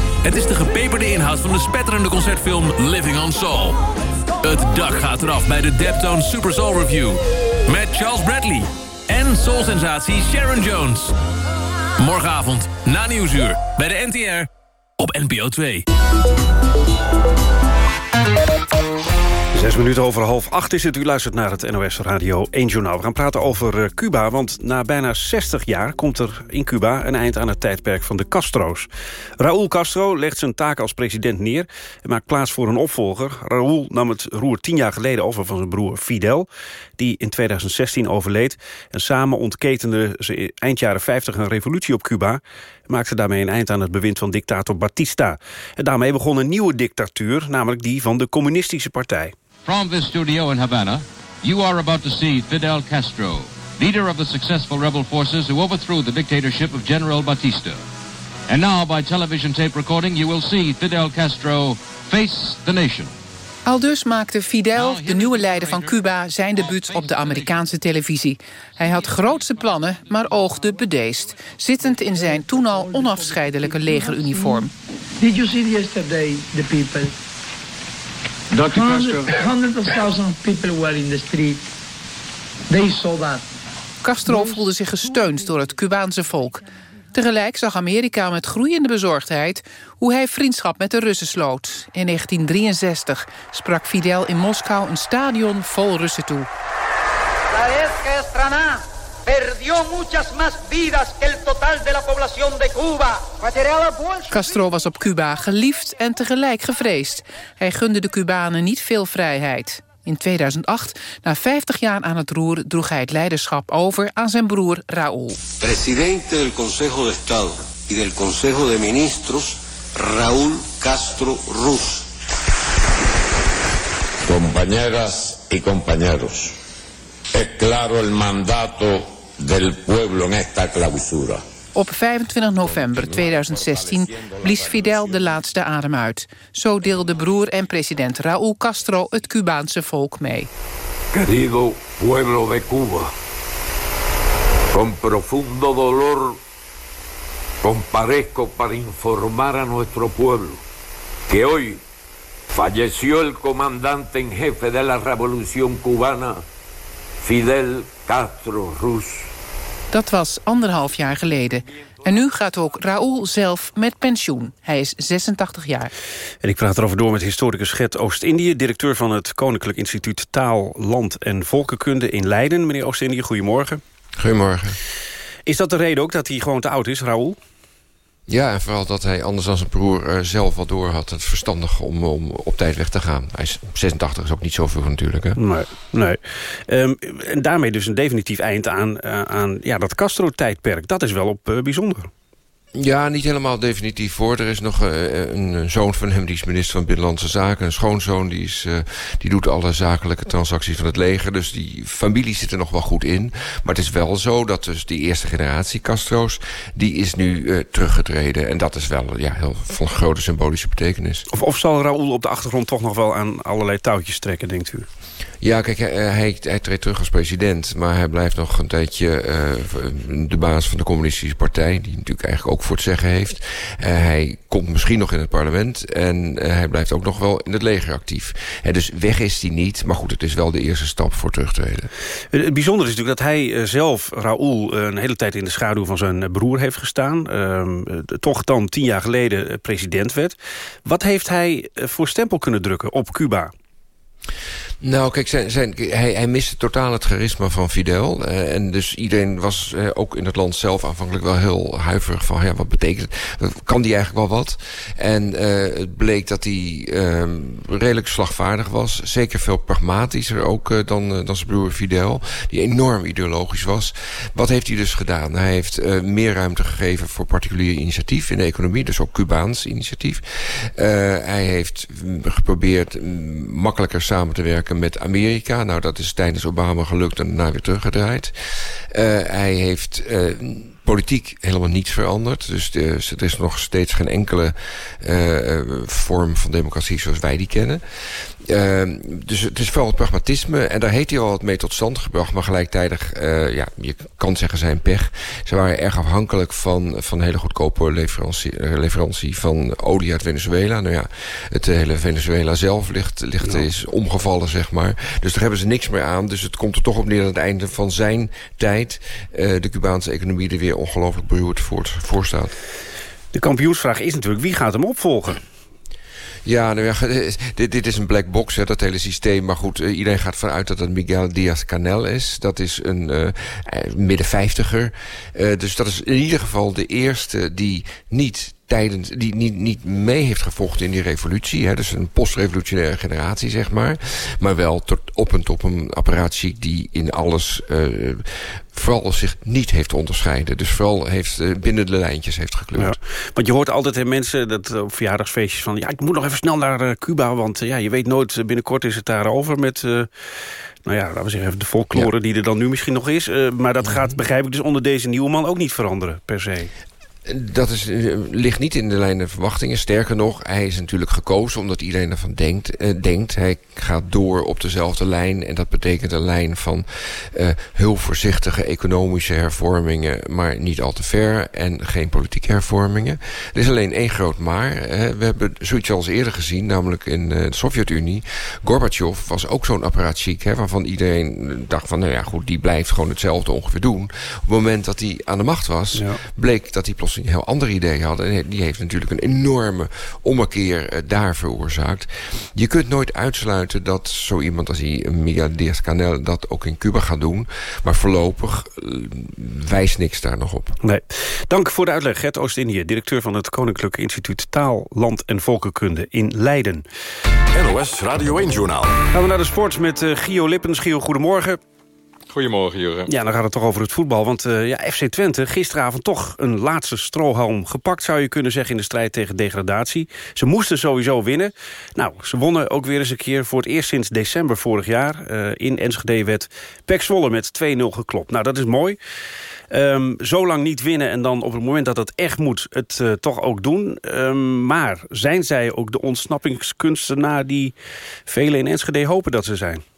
Het is de gepeperde inhoud van de spetterende concertfilm Living on Soul. Het dak gaat eraf bij de Deptone Super Soul Review. Met Charles Bradley en soul-sensatie Sharon Jones. Morgenavond, na Nieuwsuur, bij de NTR, op NPO 2. Zes minuten over half acht is het. U luistert naar het NOS Radio 1 Journaal. We gaan praten over uh, Cuba, want na bijna 60 jaar... komt er in Cuba een eind aan het tijdperk van de Castro's. Raúl Castro legt zijn taak als president neer... en maakt plaats voor een opvolger. Raúl nam het roer tien jaar geleden over van zijn broer Fidel... die in 2016 overleed. En samen ontketenden ze eind jaren 50 een revolutie op Cuba... en maakte daarmee een eind aan het bewind van dictator Batista. En daarmee begon een nieuwe dictatuur, namelijk die van de communistische partij. From this studio in Havana, you are about to see Fidel Castro, leader of the successful rebel forces who overthrew the dictatorship of General Batista. And now, by television tape recording, you will see Fidel Castro face the nation. Aldus maakte Fidel, de nieuwe leider van Cuba, zijn debuut op de Amerikaanse televisie. Hij had grootste plannen, maar oogde bedeesd. Zittend in zijn toen al onafscheidelijke legeruniform. Did you see yesterday the people Dr. Castro. Hundreds of thousands of people were in the street. They saw that. Castro voelde zich gesteund door het Cubaanse volk. Tegelijk zag Amerika met groeiende bezorgdheid hoe hij vriendschap met de Russen sloot. In 1963 sprak Fidel in Moskou een stadion vol Russen toe. Perdió muchas más vidas que el total de la población de Cuba. Castro was op Cuba geliefd en tegelijk gevreesd. Hij gunde de Cubanen niet veel vrijheid. In 2008, na 50 jaar aan het roer, droeg hij het leiderschap over aan zijn broer Raúl. Presidente del Consejo de Estado y del Consejo de Ministros, Raúl Castro Ruz. Compañeras y compañeros, es claro el mandato del pueblo en esta clausura. Op 25 november 2016 blies Fidel de laatste adem uit. Zo deelde broer en president Raúl Castro het Cubaanse volk mee. Querido pueblo de Cuba, con profundo dolor comparezco para informar a nuestro pueblo que hoy falleció el comandante en jefe de la revolución cubana, Fidel Castro Ruz. Dat was anderhalf jaar geleden. En nu gaat ook Raoul zelf met pensioen. Hij is 86 jaar. En ik praat erover door met historicus Gert Oost-Indië... directeur van het Koninklijk Instituut Taal, Land en Volkenkunde in Leiden. Meneer Oost-Indië, goedemorgen. Goedemorgen. Is dat de reden ook dat hij gewoon te oud is, Raoul? Ja, en vooral dat hij anders dan zijn broer uh, zelf wel door had. Het verstandig om, om op tijd weg te gaan. Hij is 86 is ook niet zoveel natuurlijk. Hè? Nee, nee. Um, en daarmee dus een definitief eind aan, uh, aan ja, dat Castro-tijdperk. Dat is wel op uh, bijzonder. Ja, niet helemaal definitief voor. Er is nog uh, een zoon van hem, die is minister van Binnenlandse Zaken. Een schoonzoon, die, is, uh, die doet alle zakelijke transacties van het leger. Dus die familie zit er nog wel goed in. Maar het is wel zo dat dus die eerste generatie Castro's... die is nu uh, teruggetreden. En dat is wel ja, heel van grote symbolische betekenis. Of, of zal Raoul op de achtergrond toch nog wel aan allerlei touwtjes trekken, denkt u? Ja, kijk, hij, hij, hij, treedt terug als president... maar hij blijft nog een tijdje uh, de baas van de communistische partij... die natuurlijk eigenlijk ook voor het zeggen heeft. Uh, hij komt misschien nog in het parlement... en uh, hij blijft ook nog wel in het leger actief. En dus weg is hij niet, maar goed, het is wel de eerste stap voor terugtreden. Het bijzondere is natuurlijk dat hij zelf, Raoul... een hele tijd in de schaduw van zijn broer heeft gestaan. Ehm, toch dan tien jaar geleden president werd. Wat heeft hij voor stempel kunnen drukken op Cuba? Nou, kijk, zijn, hij, hij miste totaal het charisma van Fidel. Uh, en dus iedereen was uh, ook in het land zelf aanvankelijk wel heel huiverig van... ja, wat betekent het? Kan die eigenlijk wel wat? En uh, het bleek dat hij redelijk slagvaardig was. Zeker veel pragmatischer ook dan, dan zijn broer Fidel. Die enorm ideologisch was. Wat heeft hij dus gedaan? Hij heeft meer ruimte gegeven voor particulier initiatief in de economie. Dus ook Cubaans initiatief. hij heeft geprobeerd makkelijker samen te werken met Amerika. Nou, dat is tijdens Obama gelukt en daarna weer teruggedraaid. Uh, hij heeft... Uh, politiek helemaal niets veranderd. Dus er is nog steeds geen enkele uh, vorm van democratie zoals wij die kennen. Uh, dus het is vooral het pragmatisme. En daar heeft hij al wat mee tot stand gebracht. Maar gelijktijdig, uh, ja, je kan zeggen zijn pech. Ze waren erg afhankelijk van, van hele goedkope leverantie, leverantie van olie uit Venezuela. Nou ja, het hele Venezuela zelf ligt, ligt, ja. is omgevallen, zeg maar. Dus daar hebben ze niks meer aan. Dus het komt er toch op neer aan het einde van zijn tijd... Uh, de Cubaanse economie er weer ongelooflijk beroerd voor, voor staat. De kampioensvraag is natuurlijk, wie gaat hem opvolgen? Ja, nou ja, dit, is een black box, dat hele systeem. Maar goed, uh, iedereen gaat vanuit dat het Miguel Diaz-Canel is. Dat is een uh, midden vijftiger. Dus dat is in ieder geval de eerste die niet tijdens, die niet, niet mee heeft gevochten in die revolutie. Hè, dus een postrevolutionaire generatie, zeg maar. Maar wel tot op en top een apparaatchiek die in alles uh, vooral zich niet heeft onderscheiden. Dus vooral heeft, uh, binnen de lijntjes heeft gekleurd. Ja, want je hoort altijd hè, mensen dat, op verjaardagsfeestjes van... ja, ik moet nog even snel naar uh, Cuba, want ja, je weet nooit... binnenkort is het daar over met... nou ja, laten we zeggen even de folklore ja. die er dan nu misschien nog is. maar dat gaat, begrijp ik, dus onder deze nieuwe man ook niet veranderen, per se. Dat is, ligt niet in de lijn der verwachtingen. Sterker nog, hij is natuurlijk gekozen omdat iedereen ervan denkt. Uh, denkt. Hij gaat door op dezelfde lijn. En dat betekent een lijn van uh, heel voorzichtige economische hervormingen... maar niet al te ver. En geen politieke hervormingen. Er is alleen één groot maar. Uh, we hebben zoiets al eens eerder gezien, namelijk in de Sovjet-Unie. Gorbachev was ook zo'n apparaatchiek... Waarvan iedereen dacht van, nou ja, goed, die blijft gewoon hetzelfde ongeveer doen. Op het moment dat hij aan de macht was, ja. bleek dat hij plots een heel ander idee hadden. En die heeft natuurlijk een enorme ommekeer uh, daar veroorzaakt. Je kunt nooit uitsluiten dat zo iemand als die Miguel Díaz-Canel... dat ook in Cuba gaat doen. Maar voorlopig uh, wijst niks daar nog op. Nee. Dank voor de uitleg, Gert Oost-Indië... directeur van het Koninklijke Instituut Taal, Land en Volkenkunde in Leiden. NOS Radio 1-journaal. Gaan we naar de sport met uh, Gio Lippens. Gio, goedemorgen. Goedemorgen, Jurgen. Ja, dan gaat het toch over het voetbal. Want uh, ja, FC Twente, gisteravond toch een laatste strohalm gepakt... zou je kunnen zeggen in de strijd tegen degradatie. Ze moesten sowieso winnen. Nou, ze wonnen ook weer eens een keer voor het eerst sinds december vorig jaar. Uh, in Enschede werd Pek Zwolle met 2-0 geklopt. Nou, dat is mooi. Um, zo lang niet winnen en dan op het moment dat het echt moet... het uh, toch ook doen. Um, maar zijn zij ook de ontsnappingskunstenaar... die velen in Enschede hopen dat ze zijn?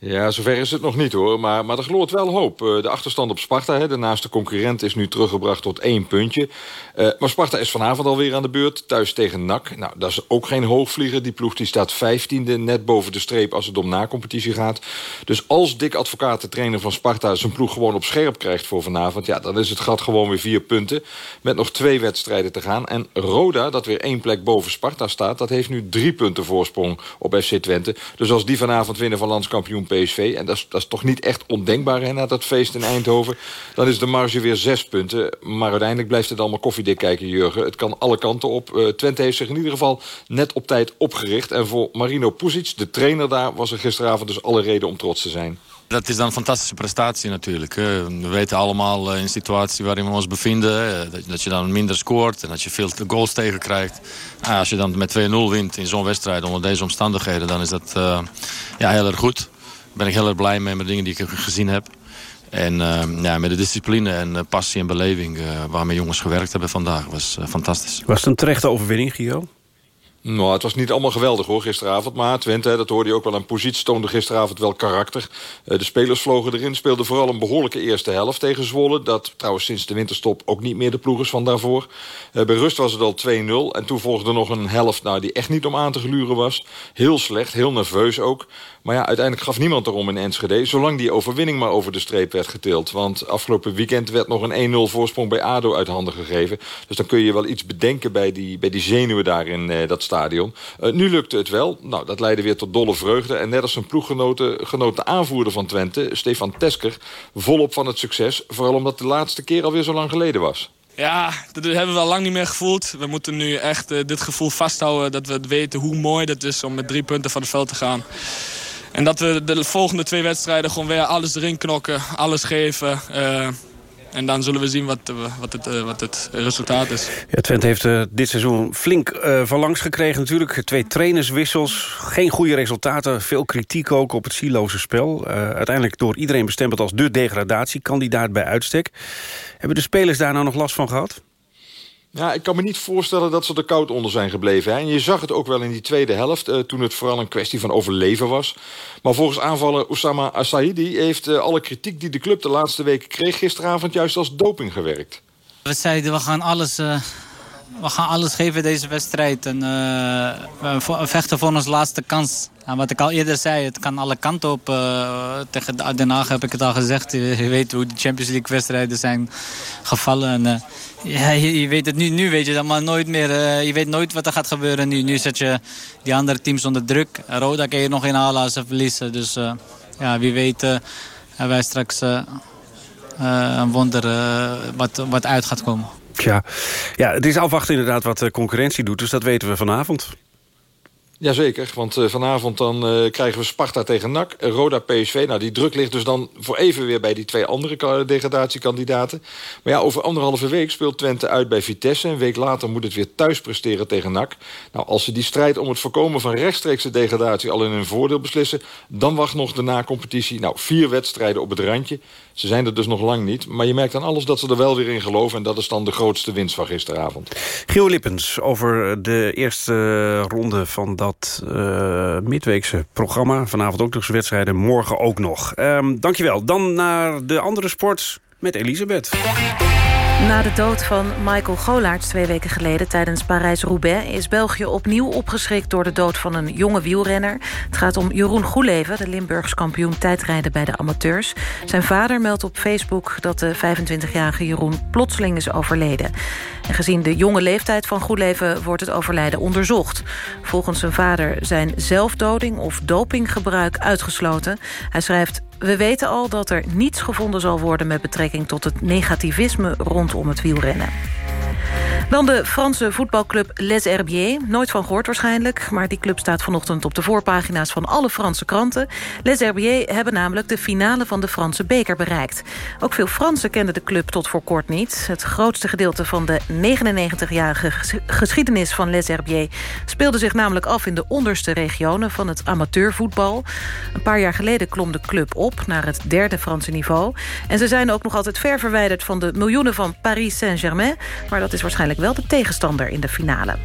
Ja, zover is het nog niet hoor. Maar, maar er gloort wel hoop. De achterstand op Sparta, hè, de naaste concurrent, is nu teruggebracht tot één puntje. Uh, maar Sparta is vanavond alweer aan de beurt. Thuis tegen NAC. Nou, dat is ook geen hoogvlieger. Die ploeg die staat vijftiende, net boven de streep als het om na-competitie gaat. Dus als Dick Advocaat, de trainer van Sparta, zijn ploeg gewoon op scherp krijgt voor vanavond... ja, dan is het gat gewoon weer vier punten. Met nog twee wedstrijden te gaan. En Roda, dat weer één plek boven Sparta staat... dat heeft nu drie punten voorsprong op FC Twente. Dus als die vanavond winnen van landskampioen PSV... en dat is, dat is toch niet echt ondenkbaar hè, na dat feest in Eindhoven... dan is de marge weer zes punten. Maar uiteindelijk blijft het allemaal koffiedik kijken, Jurgen. Het kan alle kanten op. Uh, Twente heeft zich in ieder geval net op tijd opgericht. En voor Marino Pusic, de trainer daar... was er gisteravond dus alle reden om trots te zijn. Dat is dan een fantastische prestatie natuurlijk. We weten allemaal in de situatie waarin we ons bevinden... dat je dan minder scoort en dat je veel goals tegenkrijgt. Nou, als je dan met 2-0 wint in zo'n wedstrijd onder deze omstandigheden... dan is dat uh, ja, heel erg goed. Ben ik heel erg blij mee met de dingen die ik gezien heb. En uh, ja, met de discipline en passie en beleving uh, waarmee jongens gewerkt hebben vandaag was fantastisch. Was het een terechte overwinning, Gio? Nou, het was niet allemaal geweldig hoor gisteravond. Maar Twente, dat hoorde je ook wel aan positie, toonde gisteravond wel karakter. De spelers vlogen erin, speelden vooral een behoorlijke eerste helft tegen Zwolle. Dat trouwens sinds de winterstop ook niet meer de ploeg is van daarvoor. Bij rust was het al 2-0. En toen volgde nog een helft nou, die echt niet om aan te gluren was. Heel slecht, heel nerveus ook. Maar ja, uiteindelijk gaf niemand erom in Enschede... zolang die overwinning maar over de streep werd getild. Want afgelopen weekend werd nog een 1-0 voorsprong bij ADO uit handen gegeven. Dus dan kun je wel iets bedenken bij die, bij die zenuwen daar in uh, dat stadion. Uh, nu lukte het wel. Nou, dat leidde weer tot dolle vreugde. En net als zijn ploeggenoten genoot aanvoerder van Twente, Stefan Tesker... volop van het succes. Vooral omdat de laatste keer alweer zo lang geleden was. Ja, dat hebben we al lang niet meer gevoeld. We moeten nu echt uh, dit gevoel vasthouden. Dat we weten hoe mooi dat is om met drie punten van het veld te gaan. En dat we de volgende twee wedstrijden gewoon weer alles erin knokken. Alles geven. Uh, en dan zullen we zien wat, wat, het, uh, wat het resultaat is. Ja, Twente heeft uh, dit seizoen flink uh, van langs gekregen natuurlijk. Twee trainerswissels, geen goede resultaten. Veel kritiek ook op het sieloze spel. uiteindelijk door iedereen bestempeld als de degradatiekandidaat bij uitstek. Hebben de spelers daar nou nog last van gehad? Ja, ik kan me niet voorstellen dat ze er koud onder zijn gebleven. Hè. En je zag het ook wel in die tweede helft, uh, toen het vooral een kwestie van overleven was. Maar volgens aanvaller Oussama Assaidi heeft uh, alle kritiek die de club de laatste weken kreeg... gisteravond juist als doping gewerkt. We zeiden, we gaan alles, uh, we gaan alles geven deze wedstrijd. En, we vechten voor onze laatste kans. En wat ik al eerder zei, het kan alle kanten op. tegen Den Haag heb ik het al gezegd. Je weet hoe de Champions League wedstrijden zijn gevallen. En, ja, je, weet het nu, nu weet je dat maar nooit meer. Uh, je weet nooit wat er gaat gebeuren nu. Nu zet je die andere teams onder druk. Roda kan je nog inhalen als ze verliezen. Dus uh, ja, wie weet uh, wij straks een wonder wat, wat uit gaat komen. Ja. ja, het is afwachten inderdaad wat de concurrentie doet. Dus dat weten we vanavond. Jazeker, want uh, vanavond dan uh, krijgen we Sparta tegen NAC. Roda PSV, nou die druk ligt dus dan voor even weer bij die twee andere degradatiekandidaten. Maar ja, over anderhalve week speelt Twente uit bij Vitesse. Een week later moet het weer thuis presteren tegen NAC. Nou, als ze die strijd om het voorkomen van rechtstreekse degradatie al in hun voordeel beslissen... dan wacht nog de na-competitie. Nou, vier wedstrijden op het randje. Ze zijn er dus nog lang niet. Maar je merkt aan alles dat ze er wel weer in geloven. En dat is dan de grootste winst van gisteravond. Gio Lippens over de eerste ronde van dat uh, midweekse programma. Vanavond ook nog eens wedstrijden, morgen ook nog. Um, dankjewel. Dan naar de andere sport met Elisabeth. Na de dood van Michael Golaerts twee weken geleden tijdens Parijs-Roubaix... is België opnieuw opgeschrikt door de dood van een jonge wielrenner. Het gaat om Jeroen Goeleven, de Limburgs kampioen tijdrijden bij de amateurs. Zijn vader meldt op Facebook dat de 25-jarige Jeroen plotseling is overleden. En gezien de jonge leeftijd van Goeleven wordt het overlijden onderzocht. Volgens zijn vader zijn zelfdoding of dopinggebruik uitgesloten. Hij schrijft... We weten al dat er niets gevonden zal worden met betrekking tot het negativisme rondom het wielrennen. Dan de Franse voetbalclub Les Herbiers. Nooit van gehoord waarschijnlijk, maar die club staat vanochtend op de voorpagina's van alle Franse kranten. Les Herbiers hebben namelijk de finale van de Franse beker bereikt. Ook veel Fransen kenden de club tot voor kort niet. Het grootste gedeelte van de 99-jarige geschiedenis van Les Herbiers speelde zich namelijk af in de onderste regionen van het amateurvoetbal. Een paar jaar geleden klom de club op naar het derde Franse niveau. En ze zijn ook nog altijd ver verwijderd van de miljoenen van Paris Saint-Germain, maar dat is waarschijnlijk wel de tegenstander in de finale.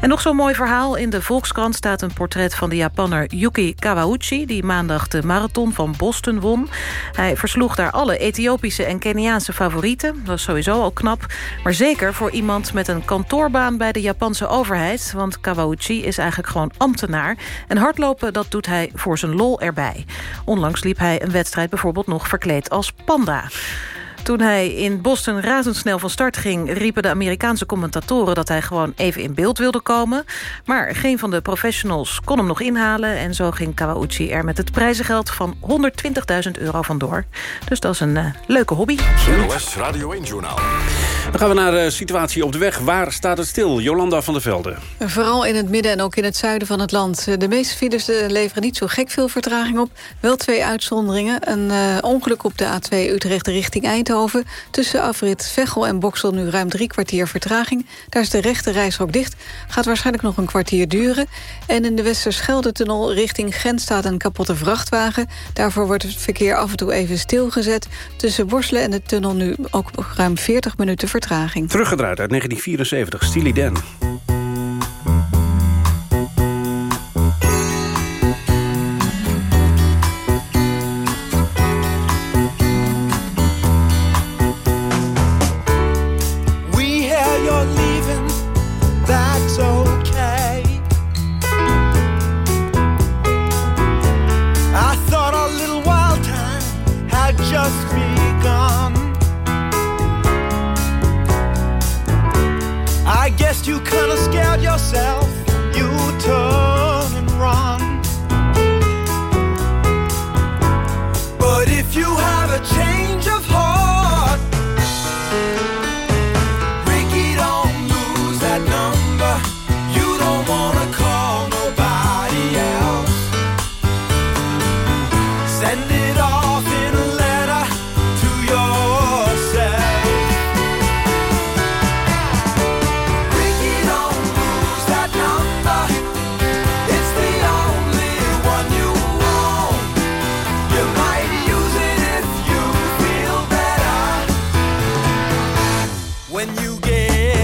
En nog zo'n mooi verhaal. In de Volkskrant staat een portret van de Japanner Yuki Kawauchi... die maandag de marathon van Boston won. Hij versloeg daar alle Ethiopische en Keniaanse favorieten. Dat is sowieso al knap. Maar zeker voor iemand met een kantoorbaan bij de Japanse overheid. Want Kawauchi is eigenlijk gewoon ambtenaar. En hardlopen, dat doet hij voor zijn lol erbij. Onlangs liep hij een wedstrijd bijvoorbeeld nog verkleed als panda. Toen hij in Boston razendsnel van start ging... riepen de Amerikaanse commentatoren dat hij gewoon even in beeld wilde komen. Maar geen van de professionals kon hem nog inhalen... en zo ging Kawauchi er met het prijzengeld van 120.000 euro vandoor. Dus dat is een uh, leuke hobby. NOS Radio 1-journaal. Dan gaan we naar de situatie op de weg. Waar staat het stil? Jolanda van der Velde. Vooral in het midden en ook in het zuiden van het land. De meeste files eh, leveren niet zo gek veel vertraging op. Wel twee uitzonderingen. Een ongeluk op de A2 Utrecht richting Eindhoven. Tussen afrit Veghel en Boksel nu ruim drie kwartier vertraging. Daar is de rechte reishok dicht. Gaat waarschijnlijk nog een kwartier duren. En in de Westerschelde-tunnel richting Gent staat een kapotte vrachtwagen. Daarvoor wordt het verkeer af en toe even stilgezet. Tussen Borselen en de tunnel nu ook ruim 40 minuten vertraging. Teruggedraaid uit 1974, Steely Dan.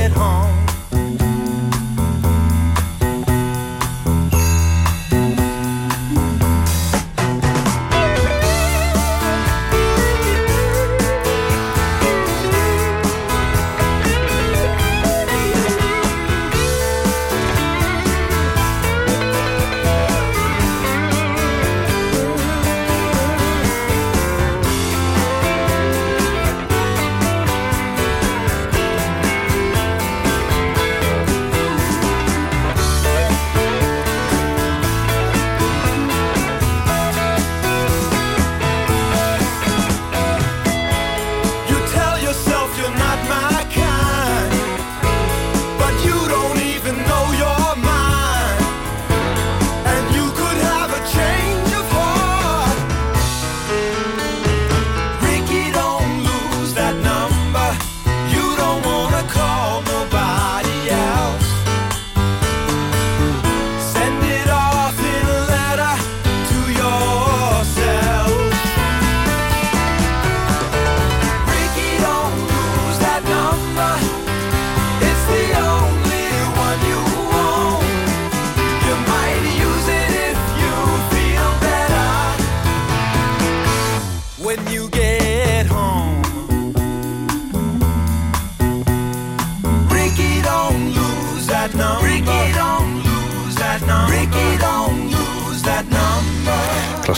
Get home.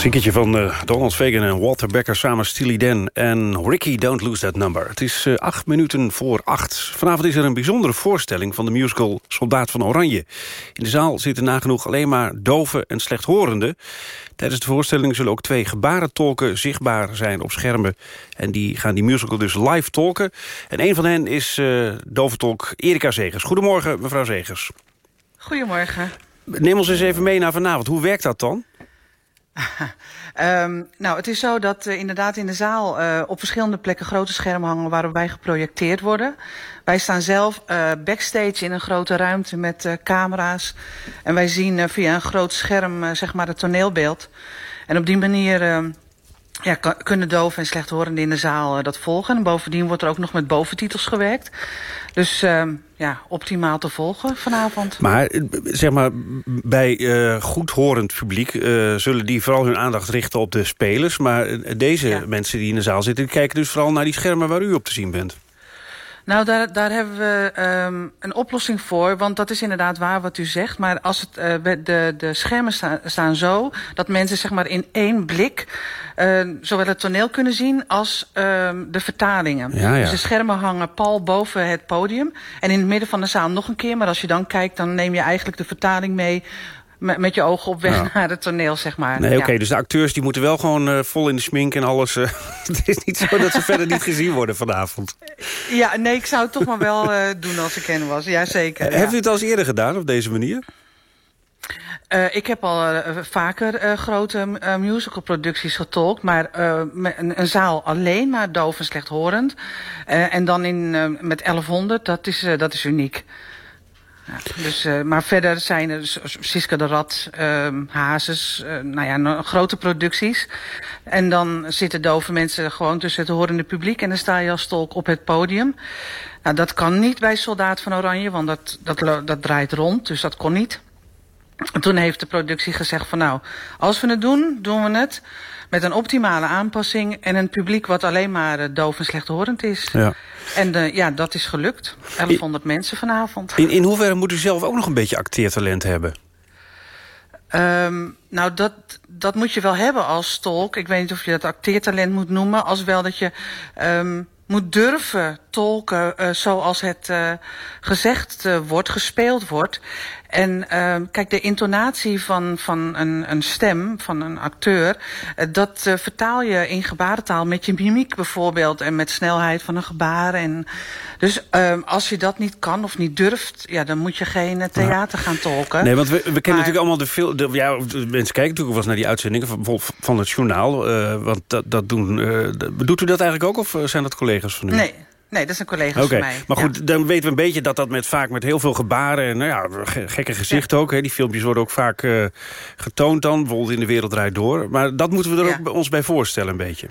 Klassieketje van eh, Donald Fagan en Walter Becker samen Steely Dan en Ricky Don't Lose That Number. Het is eh, acht minuten voor acht. Vanavond is er een bijzondere voorstelling van de musical Soldaat van Oranje. In de zaal zitten nagenoeg alleen maar doven en slechthorenden. Tijdens de voorstelling zullen ook twee gebarentolken zichtbaar zijn op schermen. En die gaan die musical dus live tolken. En een van hen is uh, doventolk Erika Zegers. Goedemorgen, mevrouw Zegers. Goedemorgen. Neem ons eens even mee naar vanavond. Hoe werkt dat dan? Um, nou, het is zo dat uh, inderdaad in de zaal uh, op verschillende plekken grote schermen hangen waarbij geprojecteerd worden. Wij staan zelf uh, backstage in een grote ruimte met camera's. En wij zien via een groot scherm zeg maar het toneelbeeld. En op die manier ehm, ja, kunnen doven en slechthorenden in de zaal dat volgen. En bovendien wordt er ook nog met boventitels gewerkt. Dus ehm, ja, optimaal te volgen vanavond. Maar zeg maar, bij uh, goedhorend publiek uh, zullen die vooral hun aandacht richten op de spelers. Maar deze ja. mensen die in de zaal zitten, die kijken dus vooral naar die schermen waar u op te zien bent. Nou, daar, daar hebben we um, een oplossing voor. Want dat is inderdaad waar wat u zegt. Maar als het, uh, de, de schermen sta, staan zo... dat mensen zeg maar in één blik... Uh, zowel het toneel kunnen zien als uh, de vertalingen. Ja, ja. Dus de schermen hangen pal boven het podium. En in het midden van de zaal nog een keer. Maar als je dan kijkt, dan neem je eigenlijk de vertaling mee met, met je ogen op weg Ja. naar het toneel, zeg maar. Nee, oké, Ja. dus de acteurs die moeten wel gewoon eh, vol in de smink en alles. eh, het is niet zo dat ze verder niet gezien worden vanavond. Ja, nee, ik zou het toch maar wel eh, doen als ik hen was. Ja, zeker. ja. Heeft u het al eens eerder gedaan op deze manier? Uh, ik heb al uh, vaker uh, grote musicalproducties getolkt, maar met een, een zaal alleen maar doof en slechthorend. En dan in, met 1100, dat is, dat is uniek. Dus, uh, maar verder zijn er Siska de Rad, uh, Hazes, uh, nou ja, grote producties. En dan zitten dove mensen gewoon tussen het horende publiek en dan sta je als tolk op het podium. Nou, dat kan niet bij Soldaat van Oranje, want dat, dat, dat draait rond, dus dat kon niet. En toen heeft de productie gezegd van nou, als we het doen, doen we het met een optimale aanpassing en een publiek wat alleen maar uh, doof en slechthorend is. Ja. En uh, ja, dat is gelukt. 1100 mensen vanavond. In, in hoeverre moet u zelf ook nog een beetje acteertalent hebben? Um, nou, dat, dat moet je wel hebben als tolk. Ik weet niet of je dat acteertalent moet noemen. Als wel dat je um, moet durven tolken uh, zoals het uh, gezegd uh, wordt, gespeeld wordt. En kijk, de intonatie van, van een, een stem, van een acteur... Dat vertaal je in gebarentaal met je mimiek bijvoorbeeld... en met snelheid van een gebaar. En dus uh, als je dat niet kan of niet durft... Ja, dan moet je geen theater gaan tolken. Nee, want we, we kennen Maar- natuurlijk allemaal de veel. De, ja, mensen kijken natuurlijk ook wel eens naar die uitzendingen van, van het journaal. eh, want dat, dat doen. eh, doet u dat eigenlijk ook of eh, zijn dat collega's van u? Nee, nee, dat zijn collega's Oké, van mij. maar Ja. goed, dan weten we een beetje dat dat met, vaak met heel veel gebaren... en nou ja, ge- gekke gezichten ook. Hè. Die filmpjes worden ook vaak eh, getoond dan. Bijvoorbeeld in De Wereld Draait Door. Maar dat moeten we er ook bij ons bij voorstellen een beetje.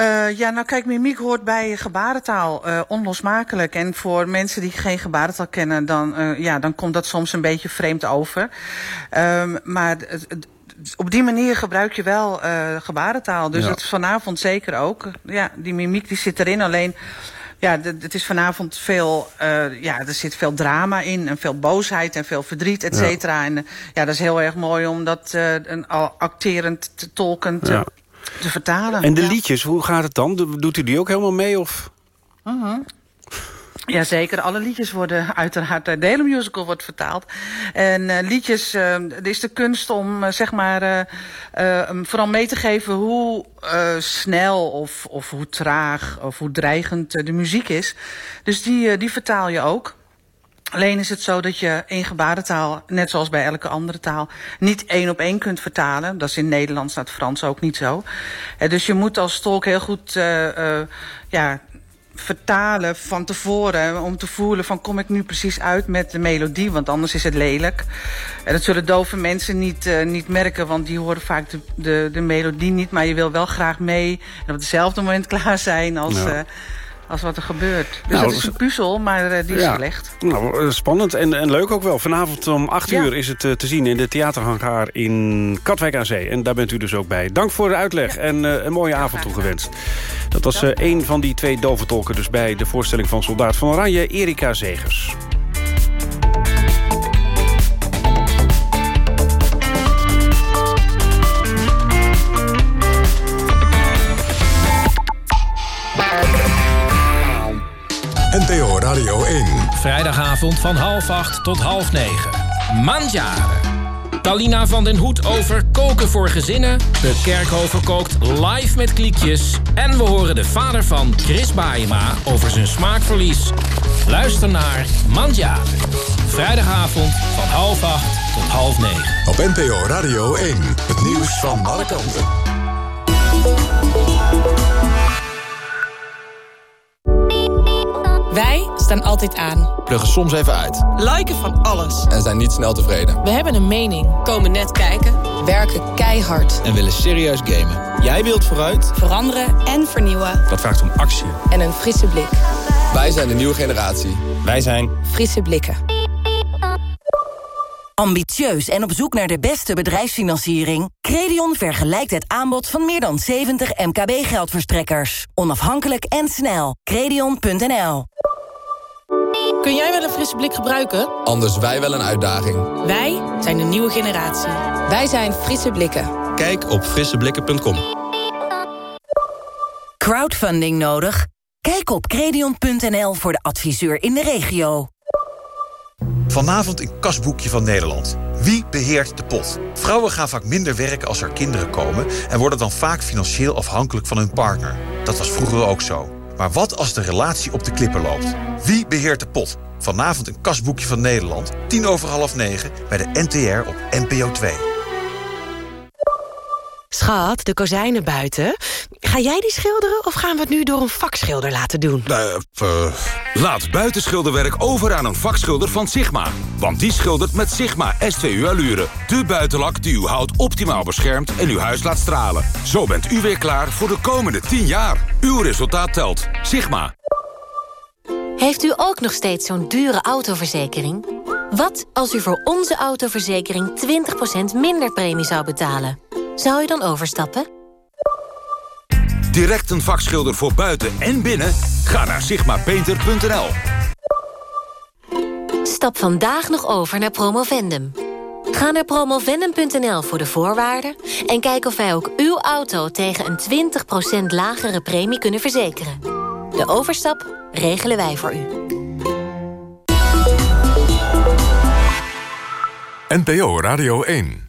Uh, ja, nou kijk, mimiek hoort bij gebarentaal uh, onlosmakelijk. En voor mensen die geen gebarentaal kennen, dan, uh, ja, dan komt dat soms een beetje vreemd over. Um, maar het- op die manier gebruik je wel uh, gebarentaal. Dus Ja. dat is vanavond zeker ook. Ja, die mimiek die zit erin. Alleen, ja, het is vanavond veel, uh, ja, er zit veel drama in. En veel boosheid en veel verdriet, et Ja. cetera. En uh, ja, dat is heel erg mooi om dat uh, een, al acterend, te- tolkend Ja. te vertalen. En de liedjes, hoe gaat het dan? Do- Doet u die ook helemaal mee? Of? Mhm. Jazeker, alle liedjes worden uiteraard, eh, de hele musical wordt vertaald. En uh, liedjes, uh, het is de kunst om zeg maar vooral mee te geven hoe snel of, of hoe traag of hoe dreigend de muziek is. Dus die, die vertaal je ook. Alleen is het zo dat je in gebarentaal, net zoals bij elke andere taal, niet één op één kunt vertalen. Dat is in Nederlands, het Frans ook niet zo. Eh, dus je moet als tolk heel goed ja, vertalen van tevoren. Om te voelen van kom ik nu precies uit met de melodie. Want anders is het lelijk. En dat zullen dove mensen niet, uh, niet merken. Want die horen vaak de, de, de melodie niet. Maar je wil wel graag mee. En op hetzelfde moment klaar zijn als... Ja. Uh, als wat er gebeurt. Dus Nou, het is een puzzel, maar uh, die is Ja. gelegd. Nou, eh, spannend en, en leuk ook wel. Vanavond om 8 Ja. uur is het eh, te zien in de theaterhangaar in Katwijk aan Zee. En daar bent u dus ook bij. Dank voor de uitleg en eh, een mooie avond toegewenst. Dat was eh, een van die twee doventolken dus bij de voorstelling van Soldaat van Oranje, Erika Zegers. NPO Radio 1. Vrijdagavond van half acht tot half negen. Mandjaren. Talina van den Hoed over koken voor gezinnen. De Kerkhover kookt live met kliekjes. En we horen de vader van Chris Baema over zijn smaakverlies. Luister naar Mandjaren. Vrijdagavond van half acht tot half negen. Op NPO Radio 1. Het nieuws van alle kanten. Wij staan altijd aan. Pluggen soms even uit. Liken van alles. En zijn niet snel tevreden. We hebben een mening. Komen net kijken. Werken keihard. En willen serieus gamen. Jij wilt vooruit. Veranderen en vernieuwen. Dat vraagt om actie. En een frisse blik. Wij zijn de nieuwe generatie. Wij zijn... Frisse blikken. Ambitieus en op zoek naar de beste bedrijfsfinanciering? Credion vergelijkt het aanbod van meer dan 70 MKB-geldverstrekkers. Onafhankelijk en snel. Credion.nl Kun jij wel een frisse blik gebruiken? Anders wij wel een uitdaging. Wij zijn de nieuwe generatie. Wij zijn Frisse Blikken. Kijk op frisseblikken.com. Crowdfunding nodig? Kijk op credion.nl voor de adviseur in de regio. Vanavond in Kasboekje van Nederland. Wie beheert de pot? Vrouwen gaan vaak minder werken als er kinderen komen... en worden dan vaak financieel afhankelijk van hun partner. Dat was vroeger ook zo. Maar wat als de relatie op de klippen loopt? Wie beheert de pot? Vanavond een Kasboekje van Nederland. tien over half negen bij de NTR op NPO 2. Schat, de kozijnen buiten. Ga jij die schilderen of gaan we het nu door een vakschilder laten doen? Uh, laat buitenschilderwerk over aan een vakschilder van Sigma. Want die schildert met Sigma S2U Allure. De buitenlak die uw hout optimaal beschermt en uw huis laat stralen. Zo bent u weer klaar voor de komende 10 jaar. Uw resultaat telt. Sigma. Heeft u ook nog steeds zo'n dure autoverzekering? Wat als u voor onze autoverzekering 20% minder premie zou betalen? Zou u dan overstappen? Direct een vakschilder voor buiten en binnen? Ga naar sigmapainter.nl. Stap vandaag nog over naar Promovendum. Ga naar promovendum.nl voor de voorwaarden... en kijk of wij ook uw auto tegen een 20% lagere premie kunnen verzekeren. De overstap regelen wij voor u. NPO Radio 1